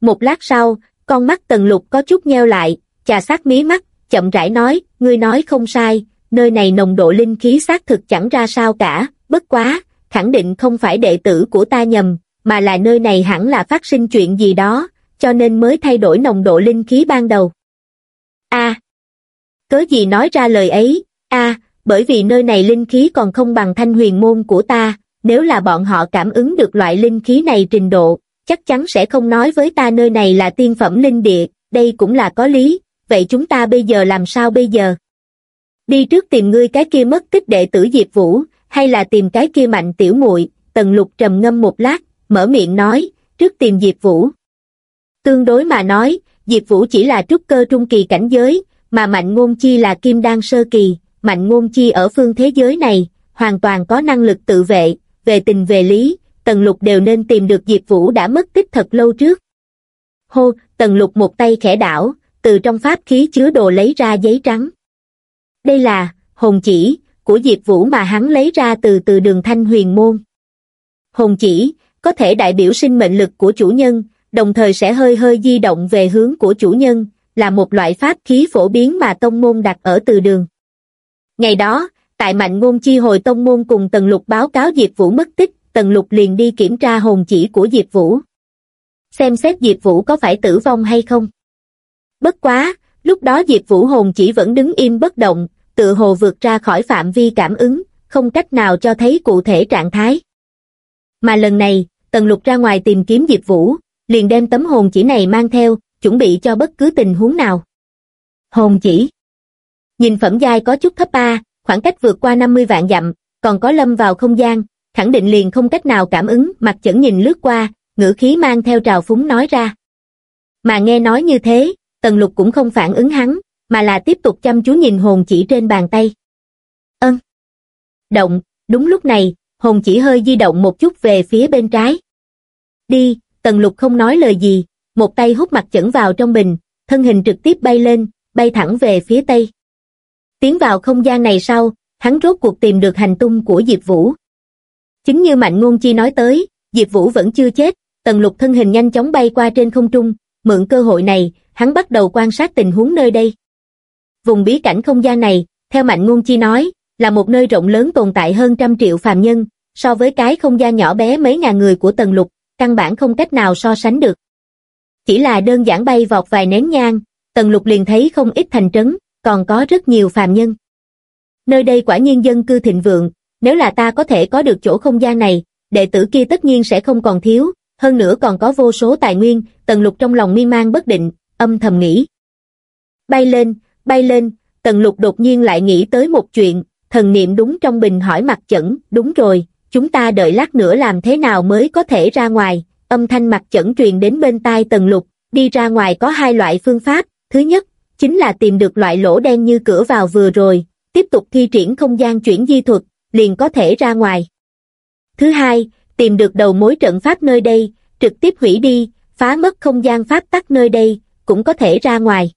Một lát sau, con mắt tần lục có chút nheo lại, chà sát mí mắt, chậm rãi nói, ngươi nói không sai, nơi này nồng độ linh khí xác thực chẳng ra sao cả, bất quá, khẳng định không phải đệ tử của ta nhầm, mà là nơi này hẳn là phát sinh chuyện gì đó, cho nên mới thay đổi nồng độ linh khí ban đầu. A. cớ gì nói ra lời ấy? A, bởi vì nơi này linh khí còn không bằng thanh huyền môn của ta, nếu là bọn họ cảm ứng được loại linh khí này trình độ, chắc chắn sẽ không nói với ta nơi này là tiên phẩm linh địa, đây cũng là có lý, vậy chúng ta bây giờ làm sao bây giờ? Đi trước tìm ngươi cái kia mất tích đệ tử Diệp Vũ, hay là tìm cái kia mạnh tiểu muội tần lục trầm ngâm một lát, mở miệng nói, trước tìm Diệp Vũ. Tương đối mà nói, Diệp Vũ chỉ là trúc cơ trung kỳ cảnh giới, mà Mạnh Ngôn Chi là kim đan sơ kỳ, Mạnh Ngôn Chi ở phương thế giới này, hoàn toàn có năng lực tự vệ, về tình về lý, Tần Lục đều nên tìm được Diệp Vũ đã mất tích thật lâu trước. Hô, Tần Lục một tay khẽ đảo, từ trong pháp khí chứa đồ lấy ra giấy trắng. Đây là, hồn chỉ, của Diệp Vũ mà hắn lấy ra từ từ đường thanh huyền môn. Hồn chỉ, có thể đại biểu sinh mệnh lực của chủ nhân, đồng thời sẽ hơi hơi di động về hướng của chủ nhân, là một loại pháp khí phổ biến mà tông môn đặt ở từ đường. Ngày đó, tại mạnh ngôn chi hồi tông môn cùng Tần Lục báo cáo Diệp Vũ mất tích, Tần Lục liền đi kiểm tra hồn chỉ của Diệp Vũ. Xem xét Diệp Vũ có phải tử vong hay không. Bất quá, lúc đó Diệp Vũ hồn chỉ vẫn đứng im bất động, tự hồ vượt ra khỏi phạm vi cảm ứng, không cách nào cho thấy cụ thể trạng thái. Mà lần này, Tần Lục ra ngoài tìm kiếm Diệp Vũ, liền đem tấm hồn chỉ này mang theo, chuẩn bị cho bất cứ tình huống nào. Hồn chỉ Nhìn phẩm giai có chút thấp ba khoảng cách vượt qua 50 vạn dặm, còn có lâm vào không gian, khẳng định liền không cách nào cảm ứng, mặt chẩn nhìn lướt qua, ngữ khí mang theo trào phúng nói ra. Mà nghe nói như thế, Tần Lục cũng không phản ứng hắn, mà là tiếp tục chăm chú nhìn hồn chỉ trên bàn tay. Ân. Động, đúng lúc này, hồn chỉ hơi di động một chút về phía bên trái. Đi, Tần Lục không nói lời gì, một tay hút mặt chẩn vào trong bình, thân hình trực tiếp bay lên, bay thẳng về phía tây. Tiến vào không gian này sau, hắn rốt cuộc tìm được hành tung của Diệp Vũ. Chính như Mạnh Ngôn Chi nói tới, Diệp Vũ vẫn chưa chết, Tần Lục thân hình nhanh chóng bay qua trên không trung, mượn cơ hội này, hắn bắt đầu quan sát tình huống nơi đây. Vùng bí cảnh không gian này, theo Mạnh Ngôn Chi nói, là một nơi rộng lớn tồn tại hơn trăm triệu phàm nhân, so với cái không gian nhỏ bé mấy ngàn người của Tần Lục, căn bản không cách nào so sánh được. Chỉ là đơn giản bay vọt vài nén nhang, Tần Lục liền thấy không ít thành trấn, còn có rất nhiều phàm nhân. Nơi đây quả nhiên dân cư thịnh vượng, nếu là ta có thể có được chỗ không gian này, đệ tử kia tất nhiên sẽ không còn thiếu, hơn nữa còn có vô số tài nguyên, Tần Lục trong lòng miên man bất định, âm thầm nghĩ. Bay lên, bay lên, Tần Lục đột nhiên lại nghĩ tới một chuyện, thần niệm đúng trong bình hỏi mặt chẩn, đúng rồi, chúng ta đợi lát nữa làm thế nào mới có thể ra ngoài, âm thanh mặt chẩn truyền đến bên tai Tần Lục, đi ra ngoài có hai loại phương pháp, thứ nhất, chính là tìm được loại lỗ đen như cửa vào vừa rồi, tiếp tục thi triển không gian chuyển di thuật, liền có thể ra ngoài. Thứ hai, tìm được đầu mối trận pháp nơi đây, trực tiếp hủy đi, phá mất không gian pháp tắc nơi đây, cũng có thể ra ngoài.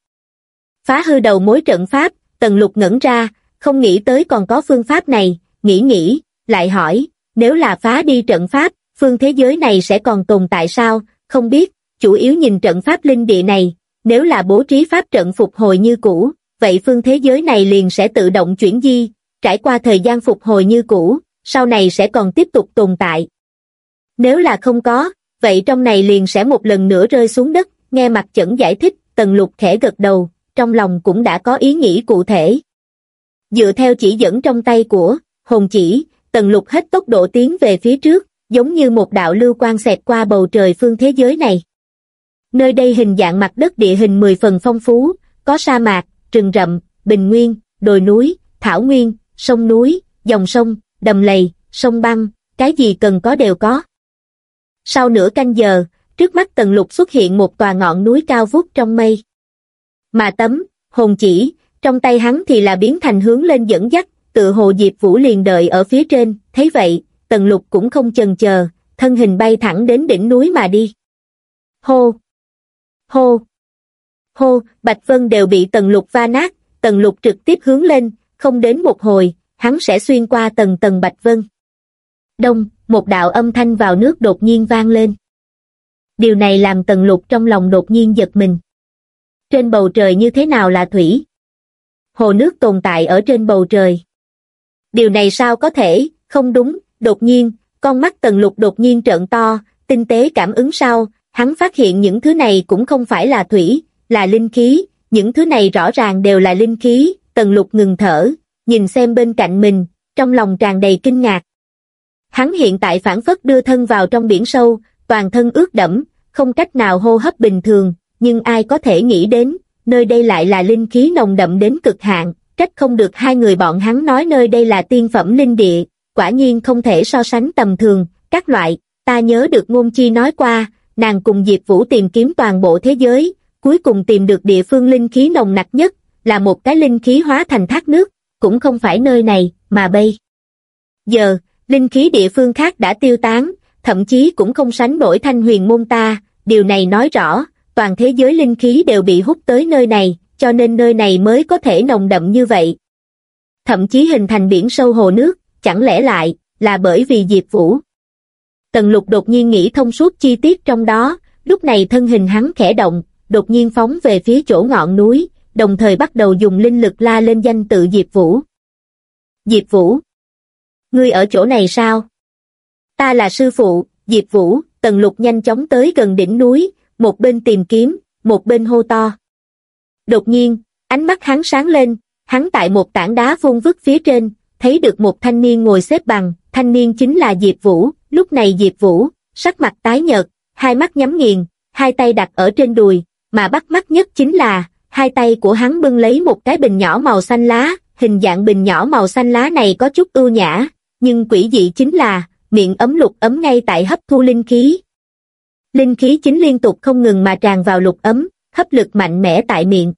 Phá hư đầu mối trận pháp, tần lục ngẩn ra, không nghĩ tới còn có phương pháp này, nghĩ nghĩ, lại hỏi, nếu là phá đi trận pháp, phương thế giới này sẽ còn tồn tại sao, không biết, chủ yếu nhìn trận pháp linh địa này, nếu là bố trí pháp trận phục hồi như cũ, vậy phương thế giới này liền sẽ tự động chuyển di, trải qua thời gian phục hồi như cũ, sau này sẽ còn tiếp tục tồn tại. Nếu là không có, vậy trong này liền sẽ một lần nữa rơi xuống đất, nghe mặt chẩn giải thích, tần lục khẽ gật đầu, trong lòng cũng đã có ý nghĩ cụ thể. Dựa theo chỉ dẫn trong tay của, hồn chỉ, tần lục hết tốc độ tiến về phía trước, giống như một đạo lưu quang xẹt qua bầu trời phương thế giới này. Nơi đây hình dạng mặt đất địa hình 10 phần phong phú, có sa mạc, rừng rậm, bình nguyên, đồi núi, thảo nguyên, sông núi, dòng sông, đầm lầy, sông băng, cái gì cần có đều có. Sau nửa canh giờ, trước mắt tần lục xuất hiện một tòa ngọn núi cao vút trong mây. Mà tấm, hồn chỉ, trong tay hắn thì là biến thành hướng lên dẫn dắt, tự hồ Diệp Vũ liền đợi ở phía trên, thấy vậy, tần lục cũng không chần chờ, thân hình bay thẳng đến đỉnh núi mà đi. Hô! Hô! Hô! Bạch Vân đều bị tần lục va nát, tần lục trực tiếp hướng lên, không đến một hồi, hắn sẽ xuyên qua tầng tầng Bạch Vân. Đông, một đạo âm thanh vào nước đột nhiên vang lên. Điều này làm tần lục trong lòng đột nhiên giật mình. Trên bầu trời như thế nào là thủy? Hồ nước tồn tại ở trên bầu trời. Điều này sao có thể, không đúng, đột nhiên, con mắt tần lục đột nhiên trợn to, tinh tế cảm ứng sau, hắn phát hiện những thứ này cũng không phải là thủy, là linh khí, những thứ này rõ ràng đều là linh khí, tần lục ngừng thở, nhìn xem bên cạnh mình, trong lòng tràn đầy kinh ngạc. Hắn hiện tại phản phất đưa thân vào trong biển sâu, toàn thân ướt đẫm, không cách nào hô hấp bình thường, nhưng ai có thể nghĩ đến, nơi đây lại là linh khí nồng đậm đến cực hạn, trách không được hai người bọn hắn nói nơi đây là tiên phẩm linh địa, quả nhiên không thể so sánh tầm thường, các loại, ta nhớ được ngôn chi nói qua, nàng cùng Diệp Vũ tìm kiếm toàn bộ thế giới, cuối cùng tìm được địa phương linh khí nồng nặc nhất, là một cái linh khí hóa thành thác nước, cũng không phải nơi này, mà bây. Giờ, linh khí địa phương khác đã tiêu tán, thậm chí cũng không sánh nổi thanh huyền môn ta, điều này nói rõ, toàn thế giới linh khí đều bị hút tới nơi này, cho nên nơi này mới có thể nồng đậm như vậy. Thậm chí hình thành biển sâu hồ nước, chẳng lẽ lại, là bởi vì Diệp Vũ. Tần lục đột nhiên nghĩ thông suốt chi tiết trong đó, lúc này thân hình hắn khẽ động, đột nhiên phóng về phía chỗ ngọn núi, đồng thời bắt đầu dùng linh lực la lên danh tự Diệp Vũ. Diệp Vũ. Ngươi ở chỗ này sao? Ta là sư phụ, Diệp Vũ, tần lục nhanh chóng tới gần đỉnh núi, một bên tìm kiếm, một bên hô to. Đột nhiên, ánh mắt hắn sáng lên, hắn tại một tảng đá phun vứt phía trên, thấy được một thanh niên ngồi xếp bằng, thanh niên chính là Diệp Vũ, lúc này Diệp Vũ, sắc mặt tái nhợt, hai mắt nhắm nghiền, hai tay đặt ở trên đùi, mà bắt mắt nhất chính là, hai tay của hắn bưng lấy một cái bình nhỏ màu xanh lá, hình dạng bình nhỏ màu xanh lá này có chút ưu nhã, nhưng quỷ dị chính là, miệng ấm lục ấm ngay tại hấp thu linh khí. Linh khí chính liên tục không ngừng mà tràn vào lục ấm, hấp lực mạnh mẽ tại miệng.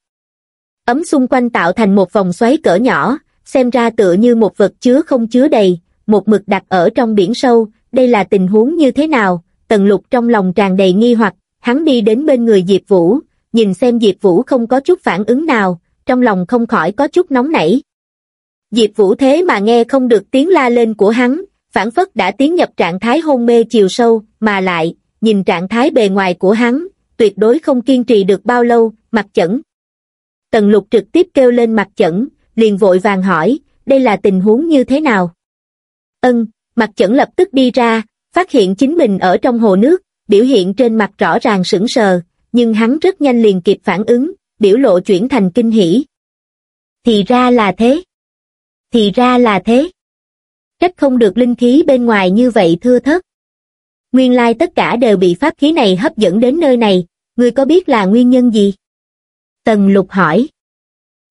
Ấm xung quanh tạo thành một vòng xoáy cỡ nhỏ, xem ra tựa như một vật chứa không chứa đầy, một mực đặt ở trong biển sâu, đây là tình huống như thế nào, tần lục trong lòng tràn đầy nghi hoặc, hắn đi đến bên người Diệp Vũ, nhìn xem Diệp Vũ không có chút phản ứng nào, trong lòng không khỏi có chút nóng nảy. Diệp Vũ thế mà nghe không được tiếng la lên của hắn, phản phất đã tiến nhập trạng thái hôn mê chiều sâu, mà lại, nhìn trạng thái bề ngoài của hắn, tuyệt đối không kiên trì được bao lâu, mặt chẩn. Tần lục trực tiếp kêu lên mặt chẩn, liền vội vàng hỏi, đây là tình huống như thế nào? Ân, mặt chẩn lập tức đi ra, phát hiện chính mình ở trong hồ nước, biểu hiện trên mặt rõ ràng sững sờ, nhưng hắn rất nhanh liền kịp phản ứng, biểu lộ chuyển thành kinh hỉ. Thì ra là thế. Thì ra là thế. Trách không được linh khí bên ngoài như vậy thưa thớt. Nguyên lai tất cả đều bị pháp khí này hấp dẫn đến nơi này, ngươi có biết là nguyên nhân gì? Tần lục hỏi.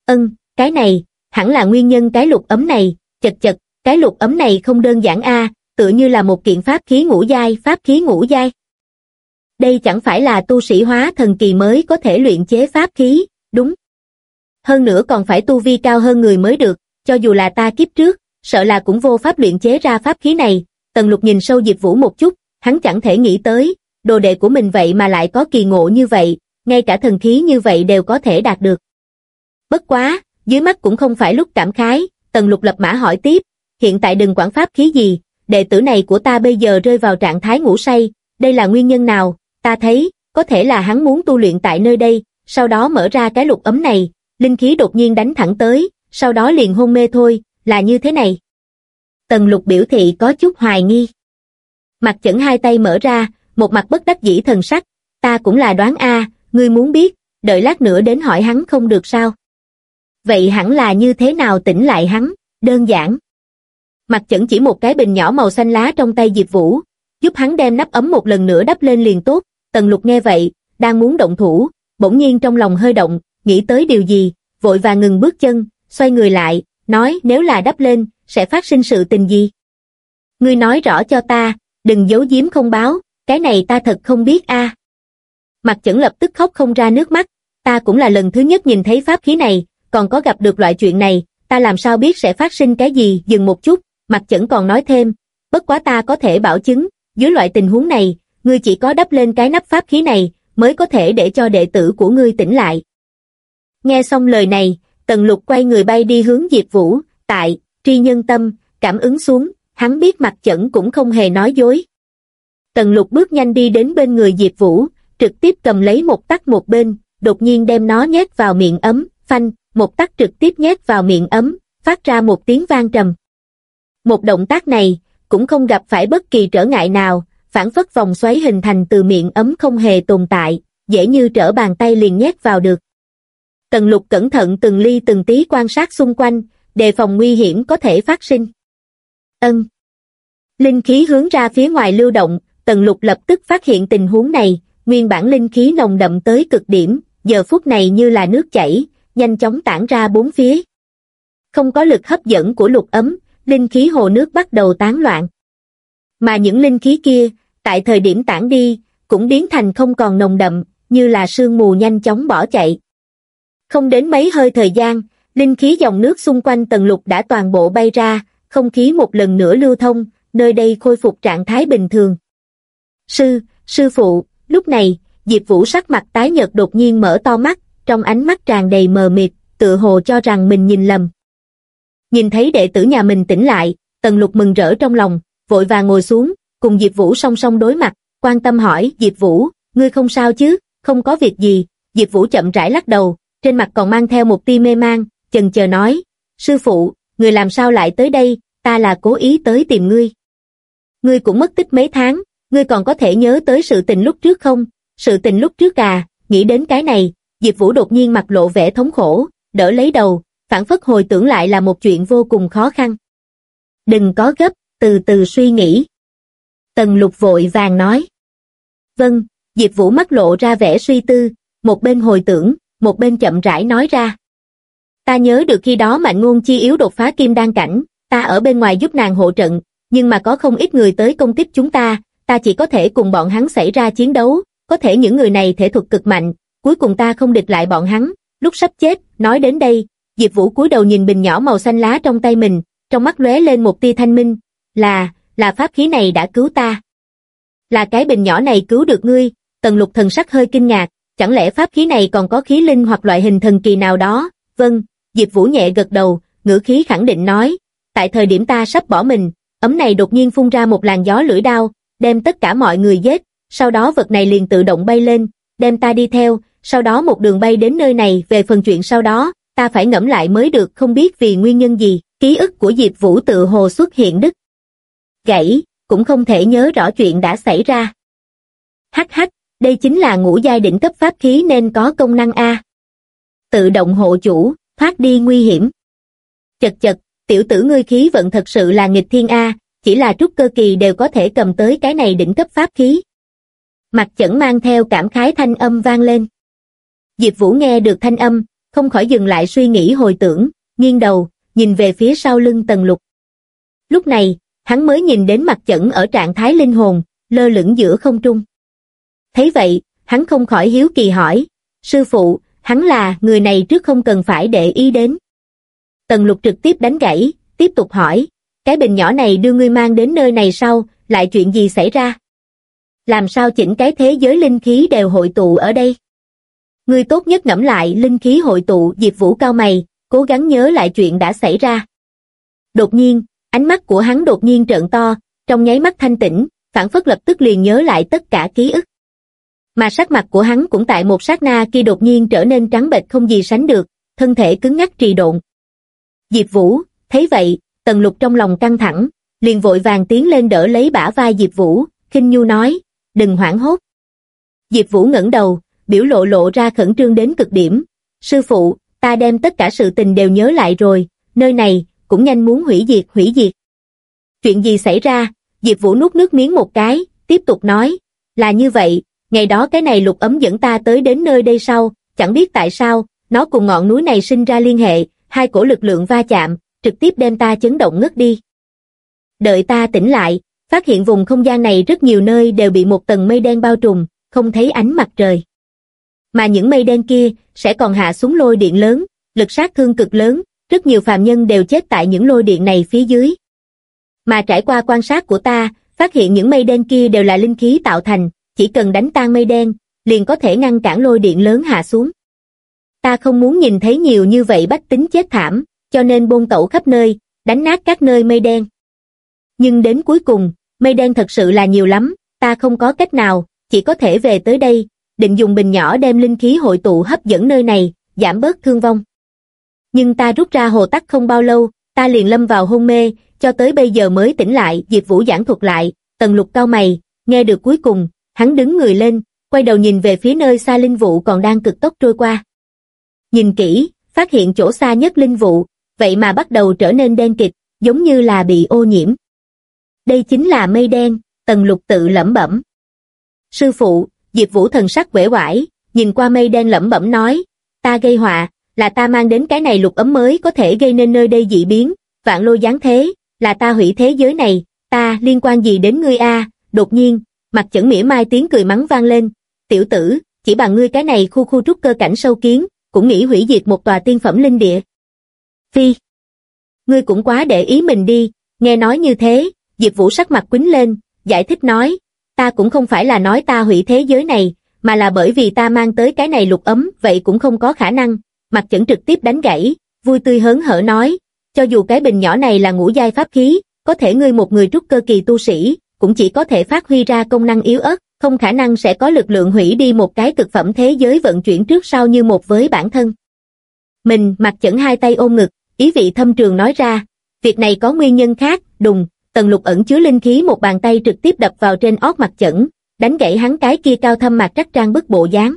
Ân, cái này, hẳn là nguyên nhân cái lục ấm này, chật chật, cái lục ấm này không đơn giản a, tựa như là một kiện pháp khí ngũ giai, pháp khí ngũ giai. Đây chẳng phải là tu sĩ hóa thần kỳ mới có thể luyện chế pháp khí, đúng. Hơn nữa còn phải tu vi cao hơn người mới được, cho dù là ta kiếp trước, sợ là cũng vô pháp luyện chế ra pháp khí này. Tần lục nhìn sâu Diệp Vũ một chút, hắn chẳng thể nghĩ tới, đồ đệ của mình vậy mà lại có kỳ ngộ như vậy, ngay cả thần khí như vậy đều có thể đạt được. Bất quá, dưới mắt cũng không phải lúc cảm khái, tần lục lập mã hỏi tiếp, hiện tại đừng quản pháp khí gì, đệ tử này của ta bây giờ rơi vào trạng thái ngủ say, đây là nguyên nhân nào, ta thấy, có thể là hắn muốn tu luyện tại nơi đây, sau đó mở ra cái lục ấm này, linh khí đột nhiên đánh thẳng tới, sau đó liền hôn mê thôi, là như thế này. Tần lục biểu thị có chút hoài nghi. Mặt chẩn hai tay mở ra, một mặt bất đắc dĩ thần sắc, ta cũng là đoán a, ngươi muốn biết, đợi lát nữa đến hỏi hắn không được sao. Vậy hẳn là như thế nào tỉnh lại hắn, đơn giản. Mặt chẩn chỉ một cái bình nhỏ màu xanh lá trong tay Diệp Vũ, giúp hắn đem nắp ấm một lần nữa đắp lên liền tốt, Tần Lục nghe vậy, đang muốn động thủ, bỗng nhiên trong lòng hơi động, nghĩ tới điều gì, vội và ngừng bước chân, xoay người lại, nói nếu là đắp lên, sẽ phát sinh sự tình gì? Ngươi nói rõ cho ta, đừng giấu giếm không báo, cái này ta thật không biết a. Mặt chẩn lập tức khóc không ra nước mắt, ta cũng là lần thứ nhất nhìn thấy pháp khí này, còn có gặp được loại chuyện này, ta làm sao biết sẽ phát sinh cái gì, dừng một chút, mặt chẩn còn nói thêm, bất quá ta có thể bảo chứng, dưới loại tình huống này, ngươi chỉ có đắp lên cái nắp pháp khí này, mới có thể để cho đệ tử của ngươi tỉnh lại. Nghe xong lời này, Tần Lục quay người bay đi hướng Diệp Vũ, tại, tri nhân tâm, cảm ứng xuống, hắn biết mặt chẩn cũng không hề nói dối. Tần Lục bước nhanh đi đến bên người Diệp Vũ, trực tiếp cầm lấy một tắc một bên, đột nhiên đem nó nhét vào miệng ấm, phanh, một tắc trực tiếp nhét vào miệng ấm, phát ra một tiếng vang trầm. Một động tác này, cũng không gặp phải bất kỳ trở ngại nào, phản phất vòng xoáy hình thành từ miệng ấm không hề tồn tại, dễ như trở bàn tay liền nhét vào được. Tần lục cẩn thận từng ly từng tí quan sát xung quanh, đề phòng nguy hiểm có thể phát sinh. Ân. Linh khí hướng ra phía ngoài lưu động, tần lục lập tức phát hiện tình huống này, nguyên bản linh khí nồng đậm tới cực điểm, giờ phút này như là nước chảy, nhanh chóng tản ra bốn phía. Không có lực hấp dẫn của lục ấm, linh khí hồ nước bắt đầu tán loạn. Mà những linh khí kia, tại thời điểm tản đi, cũng biến thành không còn nồng đậm, như là sương mù nhanh chóng bỏ chạy. Không đến mấy hơi thời gian, linh khí dòng nước xung quanh tầng lục đã toàn bộ bay ra, không khí một lần nữa lưu thông, nơi đây khôi phục trạng thái bình thường. Sư, sư phụ, lúc này, Diệp Vũ sắc mặt tái nhợt đột nhiên mở to mắt, trong ánh mắt tràn đầy mờ mịt, tự hồ cho rằng mình nhìn lầm. Nhìn thấy đệ tử nhà mình tỉnh lại, Tần Lục mừng rỡ trong lòng, vội vàng ngồi xuống, cùng Diệp Vũ song song đối mặt, quan tâm hỏi, Diệp Vũ, ngươi không sao chứ, không có việc gì, Diệp Vũ chậm rãi lắc đầu, trên mặt còn mang theo một tia mê mang, chần chờ nói, sư phụ, người làm sao lại tới đây, ta là cố ý tới tìm ngươi. Ngươi cũng mất tích mấy tháng, ngươi còn có thể nhớ tới sự tình lúc trước không? Sự tình lúc trước à, nghĩ đến cái này, Diệp Vũ đột nhiên mặt lộ vẻ thống khổ, đỡ lấy đầu, phản phất hồi tưởng lại là một chuyện vô cùng khó khăn. Đừng có gấp, từ từ suy nghĩ. Tần lục vội vàng nói. Vâng, Diệp Vũ mắt lộ ra vẻ suy tư, một bên hồi tưởng, một bên chậm rãi nói ra. Ta nhớ được khi đó mạnh ngôn chi yếu đột phá kim đan cảnh, ta ở bên ngoài giúp nàng hộ trận, nhưng mà có không ít người tới công kích chúng ta, ta chỉ có thể cùng bọn hắn xảy ra chiến đấu, có thể những người này thể thuật cực mạnh, cuối cùng ta không địch lại bọn hắn, lúc sắp chết, nói đến đây, Diệp Vũ cúi đầu nhìn bình nhỏ màu xanh lá trong tay mình, trong mắt lóe lên một tia thanh minh, là, là pháp khí này đã cứu ta. Là cái bình nhỏ này cứu được ngươi, tần lục thần sắc hơi kinh ngạc, chẳng lẽ pháp khí này còn có khí linh hoặc loại hình thần kỳ nào đó, vâng, Diệp Vũ nhẹ gật đầu, ngữ khí khẳng định nói, tại thời điểm ta sắp bỏ mình, ấm này đột nhiên phun ra một làn gió lưỡi đao, đem tất cả mọi người giết, sau đó vật này liền tự động bay lên, đem ta đi theo, sau đó một đường bay đến nơi này về phần chuyện sau đó, ta phải ngẫm lại mới được không biết vì nguyên nhân gì, ký ức của Diệp Vũ tự hồ xuất hiện đứt. Gãy, cũng không thể nhớ rõ chuyện đã xảy ra. Hắc hắc, đây chính là ngũ giai đỉnh cấp pháp khí nên có công năng A. Tự động hộ chủ, thoát đi nguy hiểm. Chật chật, tiểu tử ngươi khí vận thật sự là nghịch thiên A, chỉ là trúc cơ kỳ đều có thể cầm tới cái này đỉnh cấp pháp khí. Mặt chẩn mang theo cảm khái thanh âm vang lên. Diệp Vũ nghe được thanh âm, không khỏi dừng lại suy nghĩ hồi tưởng, nghiêng đầu, nhìn về phía sau lưng tần lục. Lúc này, hắn mới nhìn đến mặt chẩn ở trạng thái linh hồn, lơ lửng giữa không trung. Thấy vậy, hắn không khỏi hiếu kỳ hỏi, sư phụ, hắn là người này trước không cần phải để ý đến. Tần lục trực tiếp đánh gãy, tiếp tục hỏi, cái bình nhỏ này đưa ngươi mang đến nơi này sau, lại chuyện gì xảy ra? Làm sao chỉnh cái thế giới linh khí đều hội tụ ở đây? Ngươi tốt nhất ngẫm lại linh khí hội tụ Diệp Vũ cao mày, cố gắng nhớ lại chuyện đã xảy ra. Đột nhiên, ánh mắt của hắn đột nhiên trợn to, trong nháy mắt thanh tĩnh, phản phất lập tức liền nhớ lại tất cả ký ức. Mà sắc mặt của hắn cũng tại một sát na kia đột nhiên trở nên trắng bệch không gì sánh được, thân thể cứng ngắc trì độn. Diệp Vũ, thấy vậy, Tần Lục trong lòng căng thẳng, liền vội vàng tiến lên đỡ lấy bả vai Diệp Vũ, khinh nhu nói, đừng hoảng hốt. Diệp Vũ ngẩng đầu, biểu lộ lộ ra khẩn trương đến cực điểm. Sư phụ, ta đem tất cả sự tình đều nhớ lại rồi, nơi này, cũng nhanh muốn hủy diệt hủy diệt. Chuyện gì xảy ra? Diệp Vũ nuốt nước miếng một cái, tiếp tục nói, là như vậy, ngày đó cái này lục ấm dẫn ta tới đến nơi đây sau, chẳng biết tại sao, nó cùng ngọn núi này sinh ra liên hệ, hai cổ lực lượng va chạm, trực tiếp đem ta chấn động ngất đi. Đợi ta tỉnh lại, phát hiện vùng không gian này rất nhiều nơi đều bị một tầng mây đen bao trùm, không thấy ánh mặt trời. Mà những mây đen kia sẽ còn hạ xuống lôi điện lớn, lực sát thương cực lớn, rất nhiều phàm nhân đều chết tại những lôi điện này phía dưới. Mà trải qua quan sát của ta, phát hiện những mây đen kia đều là linh khí tạo thành, chỉ cần đánh tan mây đen, liền có thể ngăn cản lôi điện lớn hạ xuống. Ta không muốn nhìn thấy nhiều như vậy bách tính chết thảm, cho nên bôn tẩu khắp nơi, đánh nát các nơi mây đen. Nhưng đến cuối cùng, mây đen thật sự là nhiều lắm, ta không có cách nào, chỉ có thể về tới đây, định dùng bình nhỏ đem linh khí hội tụ hấp dẫn nơi này, giảm bớt thương vong. Nhưng ta rút ra hồ tắc không bao lâu, ta liền lâm vào hôn mê, cho tới bây giờ mới tỉnh lại, Diệp Vũ giảng thuật lại, tần lục cao mày, nghe được cuối cùng, hắn đứng người lên, quay đầu nhìn về phía nơi xa linh vụ còn đang cực tốc trôi qua. Nhìn kỹ, phát hiện chỗ xa nhất linh vụ, vậy mà bắt đầu trở nên đen kịch, giống như là bị ô nhiễm. Đây chính là mây đen, tần lục tự lẩm bẩm. Sư phụ, Diệp Vũ thần sắc quể quải, nhìn qua mây đen lẩm bẩm nói, ta gây họa, là ta mang đến cái này lục ấm mới có thể gây nên nơi đây dị biến, vạn lô giáng thế, là ta hủy thế giới này, ta liên quan gì đến ngươi a? Đột nhiên, mặt chẩn mỉa mai tiếng cười mắng vang lên, tiểu tử, chỉ bằng ngươi cái này khu khu trúc cơ cảnh sâu kiến, cũng nghĩ hủy diệt một tòa tiên phẩm linh địa. Phi, ngươi cũng quá để ý mình đi, nghe nói như thế, Diệp Vũ sắc mặt quính lên, giải thích nói, ta cũng không phải là nói ta hủy thế giới này, mà là bởi vì ta mang tới cái này lục ấm, vậy cũng không có khả năng, mặt chẩn trực tiếp đánh gãy, vui tươi hớn hở nói, cho dù cái bình nhỏ này là ngũ giai pháp khí, có thể ngươi một người trúc cơ kỳ tu sĩ, cũng chỉ có thể phát huy ra công năng yếu ớt, không khả năng sẽ có lực lượng hủy đi một cái cực phẩm thế giới vận chuyển trước sau như một với bản thân. Mình mặt chẩn hai tay ôm ngực, ý vị thâm trường nói ra, việc này có nguyên nhân khác, đùng, tần lục ẩn chứa linh khí một bàn tay trực tiếp đập vào trên ót mặt chẩn, đánh gãy hắn cái kia cao thâm mặt trắc trang bức bộ dáng.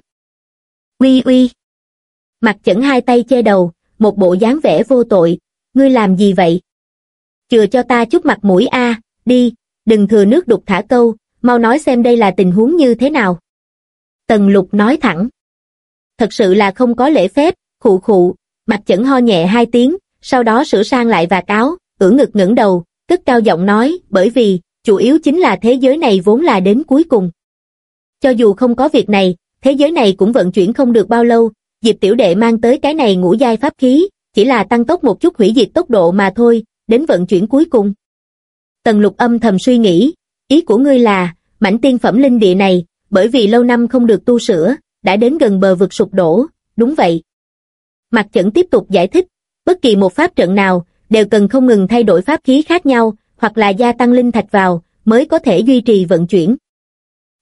Uy uy! Mặt chẩn hai tay che đầu, một bộ dáng vẻ vô tội, ngươi làm gì vậy? Chừa cho ta chút mặt mũi a, đi, đừng thừa nước đục thả câu, mau nói xem đây là tình huống như thế nào. Tần lục nói thẳng. Thật sự là không có lễ phép, khụ khụ, mặt chẩn ho nhẹ hai tiếng, sau đó sửa sang lại và cáo, ưỡn ngực ngẩng đầu, cất cao giọng nói, bởi vì, chủ yếu chính là thế giới này vốn là đến cuối cùng. Cho dù không có việc này, thế giới này cũng vận chuyển không được bao lâu, Diệp tiểu đệ mang tới cái này ngũ giai pháp khí, chỉ là tăng tốc một chút hủy diệt tốc độ mà thôi, đến vận chuyển cuối cùng. Tần lục âm thầm suy nghĩ, ý của ngươi là, mảnh tiên phẩm linh địa này, bởi vì lâu năm không được tu sửa, đã đến gần bờ vực sụp đổ, đúng vậy. Mặt chẩn tiếp tục giải thích, bất kỳ một pháp trận nào, đều cần không ngừng thay đổi pháp khí khác nhau, hoặc là gia tăng linh thạch vào, mới có thể duy trì vận chuyển.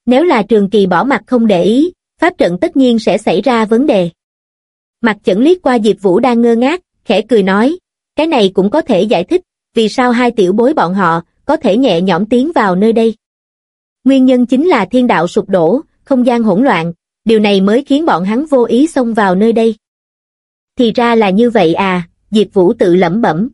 Nếu là trường kỳ bỏ mặt không để ý, pháp trận tất nhiên sẽ xảy ra vấn đề. Mặt chẩn liếc qua Diệp Vũ đang ngơ ngác, khẽ cười nói, cái này cũng có thể giải thích, vì sao hai tiểu bối bọn họ có thể nhẹ nhõm tiến vào nơi đây. Nguyên nhân chính là thiên đạo sụp đổ, không gian hỗn loạn, điều này mới khiến bọn hắn vô ý xông vào nơi đây. Thì ra là như vậy à, Diệp Vũ tự lẩm bẩm.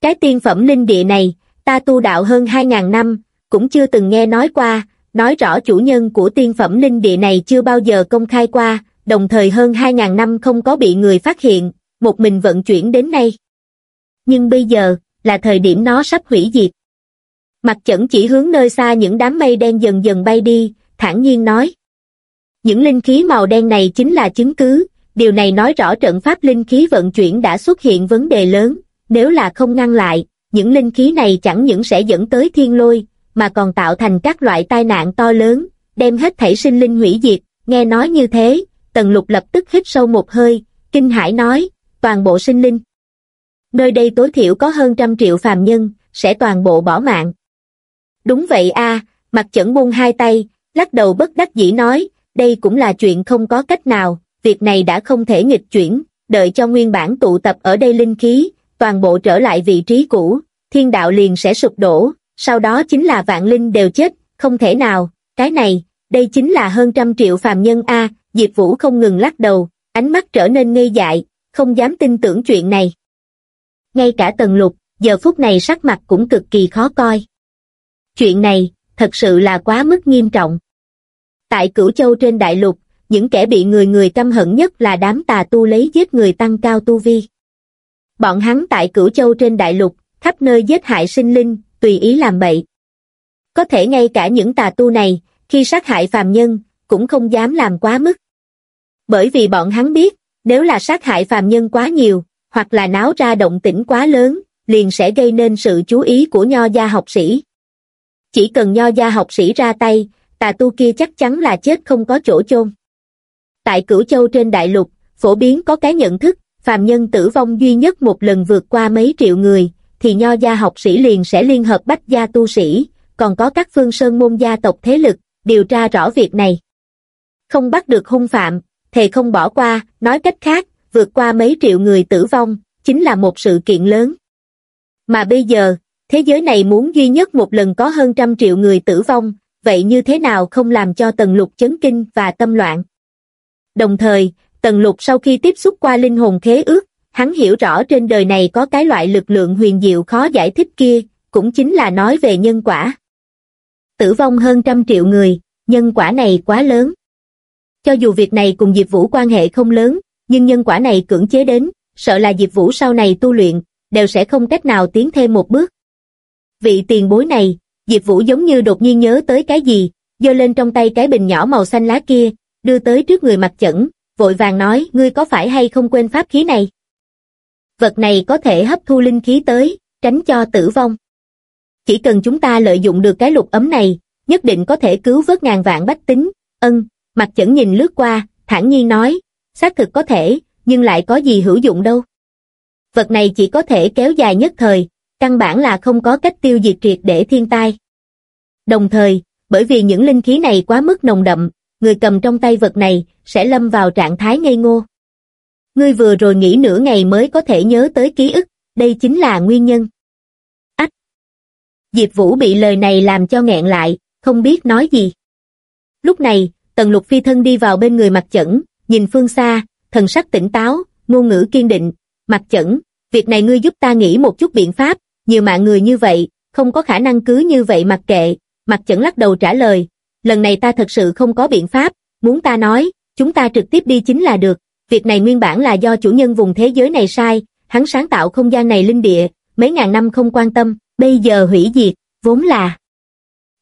Cái tiên phẩm linh địa này, ta tu đạo hơn 2.000 năm, cũng chưa từng nghe nói qua, nói rõ chủ nhân của tiên phẩm linh địa này chưa bao giờ công khai qua, đồng thời hơn 2.000 năm không có bị người phát hiện, một mình vận chuyển đến nay. Nhưng bây giờ, là thời điểm nó sắp hủy diệt. Mặt chẩn chỉ hướng nơi xa những đám mây đen dần dần bay đi, thản nhiên nói. Những linh khí màu đen này chính là chứng cứ, điều này nói rõ trận pháp linh khí vận chuyển đã xuất hiện vấn đề lớn, nếu là không ngăn lại, những linh khí này chẳng những sẽ dẫn tới thiên lôi, mà còn tạo thành các loại tai nạn to lớn, đem hết thảy sinh linh hủy diệt, nghe nói như thế, Tần Lục lập tức hít sâu một hơi, kinh hãi nói, toàn bộ sinh linh. Nơi đây tối thiểu có hơn trăm triệu phàm nhân, sẽ toàn bộ bỏ mạng. Đúng vậy a mặt chẩn buông hai tay, lắc đầu bất đắc dĩ nói, đây cũng là chuyện không có cách nào, việc này đã không thể nghịch chuyển, đợi cho nguyên bản tụ tập ở đây linh khí, toàn bộ trở lại vị trí cũ, thiên đạo liền sẽ sụp đổ, sau đó chính là vạn linh đều chết, không thể nào, cái này, đây chính là hơn trăm triệu phàm nhân A, Diệp Vũ không ngừng lắc đầu, ánh mắt trở nên ngây dại, không dám tin tưởng chuyện này. Ngay cả tần lục, giờ phút này sắc mặt cũng cực kỳ khó coi. Chuyện này, thật sự là quá mức nghiêm trọng. Tại cửu châu trên đại lục, những kẻ bị người người căm hận nhất là đám tà tu lấy giết người tăng cao tu vi. Bọn hắn tại cửu châu trên đại lục, khắp nơi giết hại sinh linh, tùy ý làm bậy. Có thể ngay cả những tà tu này, khi sát hại phàm nhân, cũng không dám làm quá mức. Bởi vì bọn hắn biết, nếu là sát hại phàm nhân quá nhiều, hoặc là náo ra động tĩnh quá lớn, liền sẽ gây nên sự chú ý của nho gia học sĩ. Chỉ cần nho gia học sĩ ra tay, tà tu kia chắc chắn là chết không có chỗ chôn. Tại cửu châu trên đại lục, phổ biến có cái nhận thức, phàm nhân tử vong duy nhất một lần vượt qua mấy triệu người, thì nho gia học sĩ liền sẽ liên hợp bách gia tu sĩ, còn có các phương sơn môn gia tộc thế lực, điều tra rõ việc này. Không bắt được hung phạm, thề không bỏ qua, nói cách khác, vượt qua mấy triệu người tử vong, chính là một sự kiện lớn. Mà bây giờ, thế giới này muốn duy nhất một lần có hơn trăm triệu người tử vong, vậy như thế nào không làm cho Tần Lục chấn kinh và tâm loạn? Đồng thời, Tần Lục sau khi tiếp xúc qua linh hồn khế ước, hắn hiểu rõ trên đời này có cái loại lực lượng huyền diệu khó giải thích kia, cũng chính là nói về nhân quả. Tử vong hơn trăm triệu người, nhân quả này quá lớn. Cho dù việc này cùng Diệp Vũ quan hệ không lớn, nhưng nhân quả này cưỡng chế đến, sợ là Diệp Vũ sau này tu luyện, đều sẽ không cách nào tiến thêm một bước. Vị tiền bối này, Diệp Vũ giống như đột nhiên nhớ tới cái gì, giơ lên trong tay cái bình nhỏ màu xanh lá kia, đưa tới trước người mặt chẩn, vội vàng nói, ngươi có phải hay không quên pháp khí này? Vật này có thể hấp thu linh khí tới, tránh cho tử vong. Chỉ cần chúng ta lợi dụng được cái lục ấm này, nhất định có thể cứu vớt ngàn vạn bách tính, ân, mặt chẩn nhìn lướt qua, thản nhiên nói, xác thực có thể, nhưng lại có gì hữu dụng đâu. Vật này chỉ có thể kéo dài nhất thời, căn bản là không có cách tiêu diệt triệt để thiên tai. Đồng thời, bởi vì những linh khí này quá mức nồng đậm, người cầm trong tay vật này sẽ lâm vào trạng thái ngây ngô. Ngươi vừa rồi nghỉ nửa ngày mới có thể nhớ tới ký ức, đây chính là nguyên nhân. Ách! Diệp Vũ bị lời này làm cho nghẹn lại, không biết nói gì. Lúc này, Tần Lục Phi thân đi vào bên người mặt chẩn, nhìn phương xa, thần sắc tỉnh táo, ngôn ngữ kiên định, mặt chẩn, việc này ngươi giúp ta nghĩ một chút biện pháp, nhiều mạng người như vậy, không có khả năng cứ như vậy mặc kệ, mặt chẩn lắc đầu trả lời, lần này ta thật sự không có biện pháp, muốn ta nói, chúng ta trực tiếp đi chính là được, việc này nguyên bản là do chủ nhân vùng thế giới này sai, hắn sáng tạo không gian này linh địa, mấy ngàn năm không quan tâm, bây giờ hủy diệt, vốn là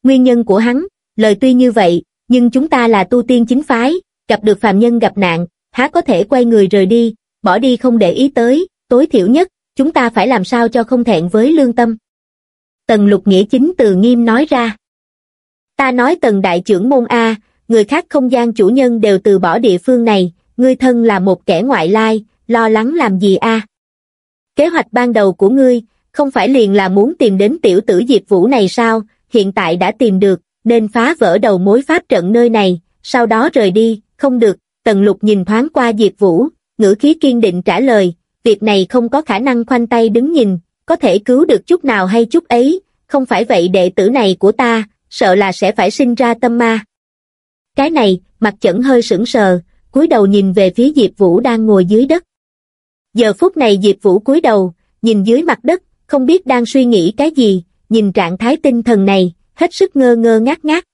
nguyên nhân của hắn, lời tuy như vậy, nhưng chúng ta là tu tiên chính phái, gặp được phàm nhân gặp nạn, há có thể quay người rời đi, bỏ đi không để ý tới, tối thiểu nhất, chúng ta phải làm sao cho không thẹn với lương tâm. Tần lục nghĩa chính từ nghiêm nói ra. Ta nói tần đại trưởng môn A, người khác không gian chủ nhân đều từ bỏ địa phương này, ngươi thân là một kẻ ngoại lai, lo lắng làm gì A. Kế hoạch ban đầu của ngươi, không phải liền là muốn tìm đến tiểu tử Diệp Vũ này sao, hiện tại đã tìm được, nên phá vỡ đầu mối pháp trận nơi này, sau đó rời đi, không được, Tần Lục nhìn thoáng qua Diệp Vũ, ngữ khí kiên định trả lời, việc này không có khả năng khoanh tay đứng nhìn, có thể cứu được chút nào hay chút ấy, không phải vậy đệ tử này của ta, sợ là sẽ phải sinh ra tâm ma. Cái này, mặt chẩn hơi sững sờ, cúi đầu nhìn về phía Diệp Vũ đang ngồi dưới đất. Giờ phút này Diệp Vũ cúi đầu, nhìn dưới mặt đất, không biết đang suy nghĩ cái gì, nhìn trạng thái tinh thần này, hết sức ngơ ngơ ngác ngác.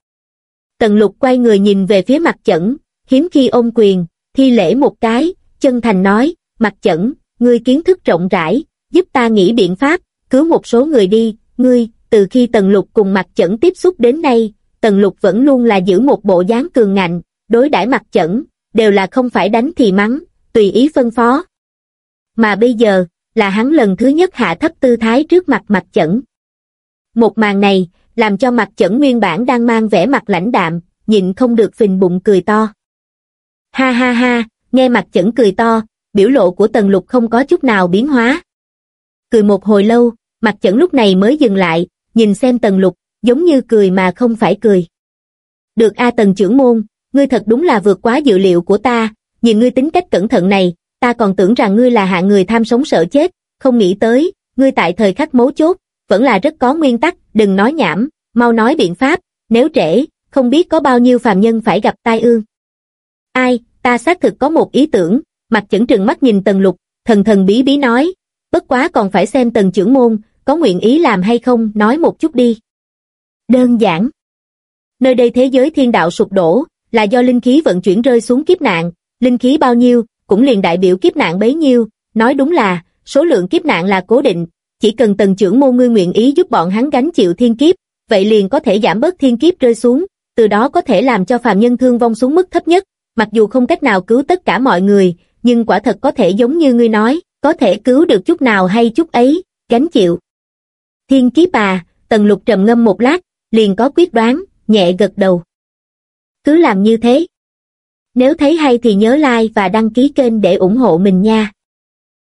Tần lục quay người nhìn về phía mặt chẩn, hiếm khi ôm quyền, thi lễ một cái, chân thành nói, mặt chẩn, ngươi kiến thức rộng rãi, giúp ta nghĩ biện pháp, cứu một số người đi, ngươi, từ khi tần lục cùng mặt chẩn tiếp xúc đến nay, tần lục vẫn luôn là giữ một bộ dáng cường ngạnh, đối đãi mặt chẩn, đều là không phải đánh thì mắng, tùy ý phân phó. Mà bây giờ, là hắn lần thứ nhất hạ thấp tư thái trước mặt mặt chẩn. Một màn này, làm cho mặt chẩn nguyên bản đang mang vẻ mặt lãnh đạm, nhịn không được phình bụng cười to. Ha ha ha, nghe mặt chẩn cười to, biểu lộ của tần lục không có chút nào biến hóa. Cười một hồi lâu, mặt chẩn lúc này mới dừng lại, nhìn xem tần lục, giống như cười mà không phải cười. Được A tần trưởng môn, ngươi thật đúng là vượt quá dự liệu của ta, nhìn ngươi tính cách cẩn thận này, ta còn tưởng rằng ngươi là hạng người tham sống sợ chết, không nghĩ tới, ngươi tại thời khắc mấu chốt, vẫn là rất có nguyên tắc, đừng nói nhảm, mau nói biện pháp, nếu trễ, không biết có bao nhiêu phàm nhân phải gặp tai ương. Ai, ta xác thực có một ý tưởng, mặt chẩn trừng mắt nhìn tần lục, thần thần bí bí nói, bất quá còn phải xem tần trưởng môn, có nguyện ý làm hay không, nói một chút đi. Đơn giản. Nơi đây thế giới thiên đạo sụp đổ, là do linh khí vận chuyển rơi xuống kiếp nạn, linh khí bao nhiêu, cũng liền đại biểu kiếp nạn bấy nhiêu, nói đúng là, số lượng kiếp nạn là cố định, chỉ cần tần trưởng môn ngươi nguyện ý giúp bọn hắn gánh chịu thiên kiếp, vậy liền có thể giảm bớt thiên kiếp rơi xuống, từ đó có thể làm cho phàm nhân thương vong xuống mức thấp nhất, mặc dù không cách nào cứu tất cả mọi người, nhưng quả thật có thể giống như ngươi nói, có thể cứu được chút nào hay chút ấy, gánh chịu. Thiên kiếp à, tần lục trầm ngâm một lát, liền có quyết đoán, nhẹ gật đầu. Cứ làm như thế. Nếu thấy hay thì nhớ like và đăng ký kênh để ủng hộ mình nha.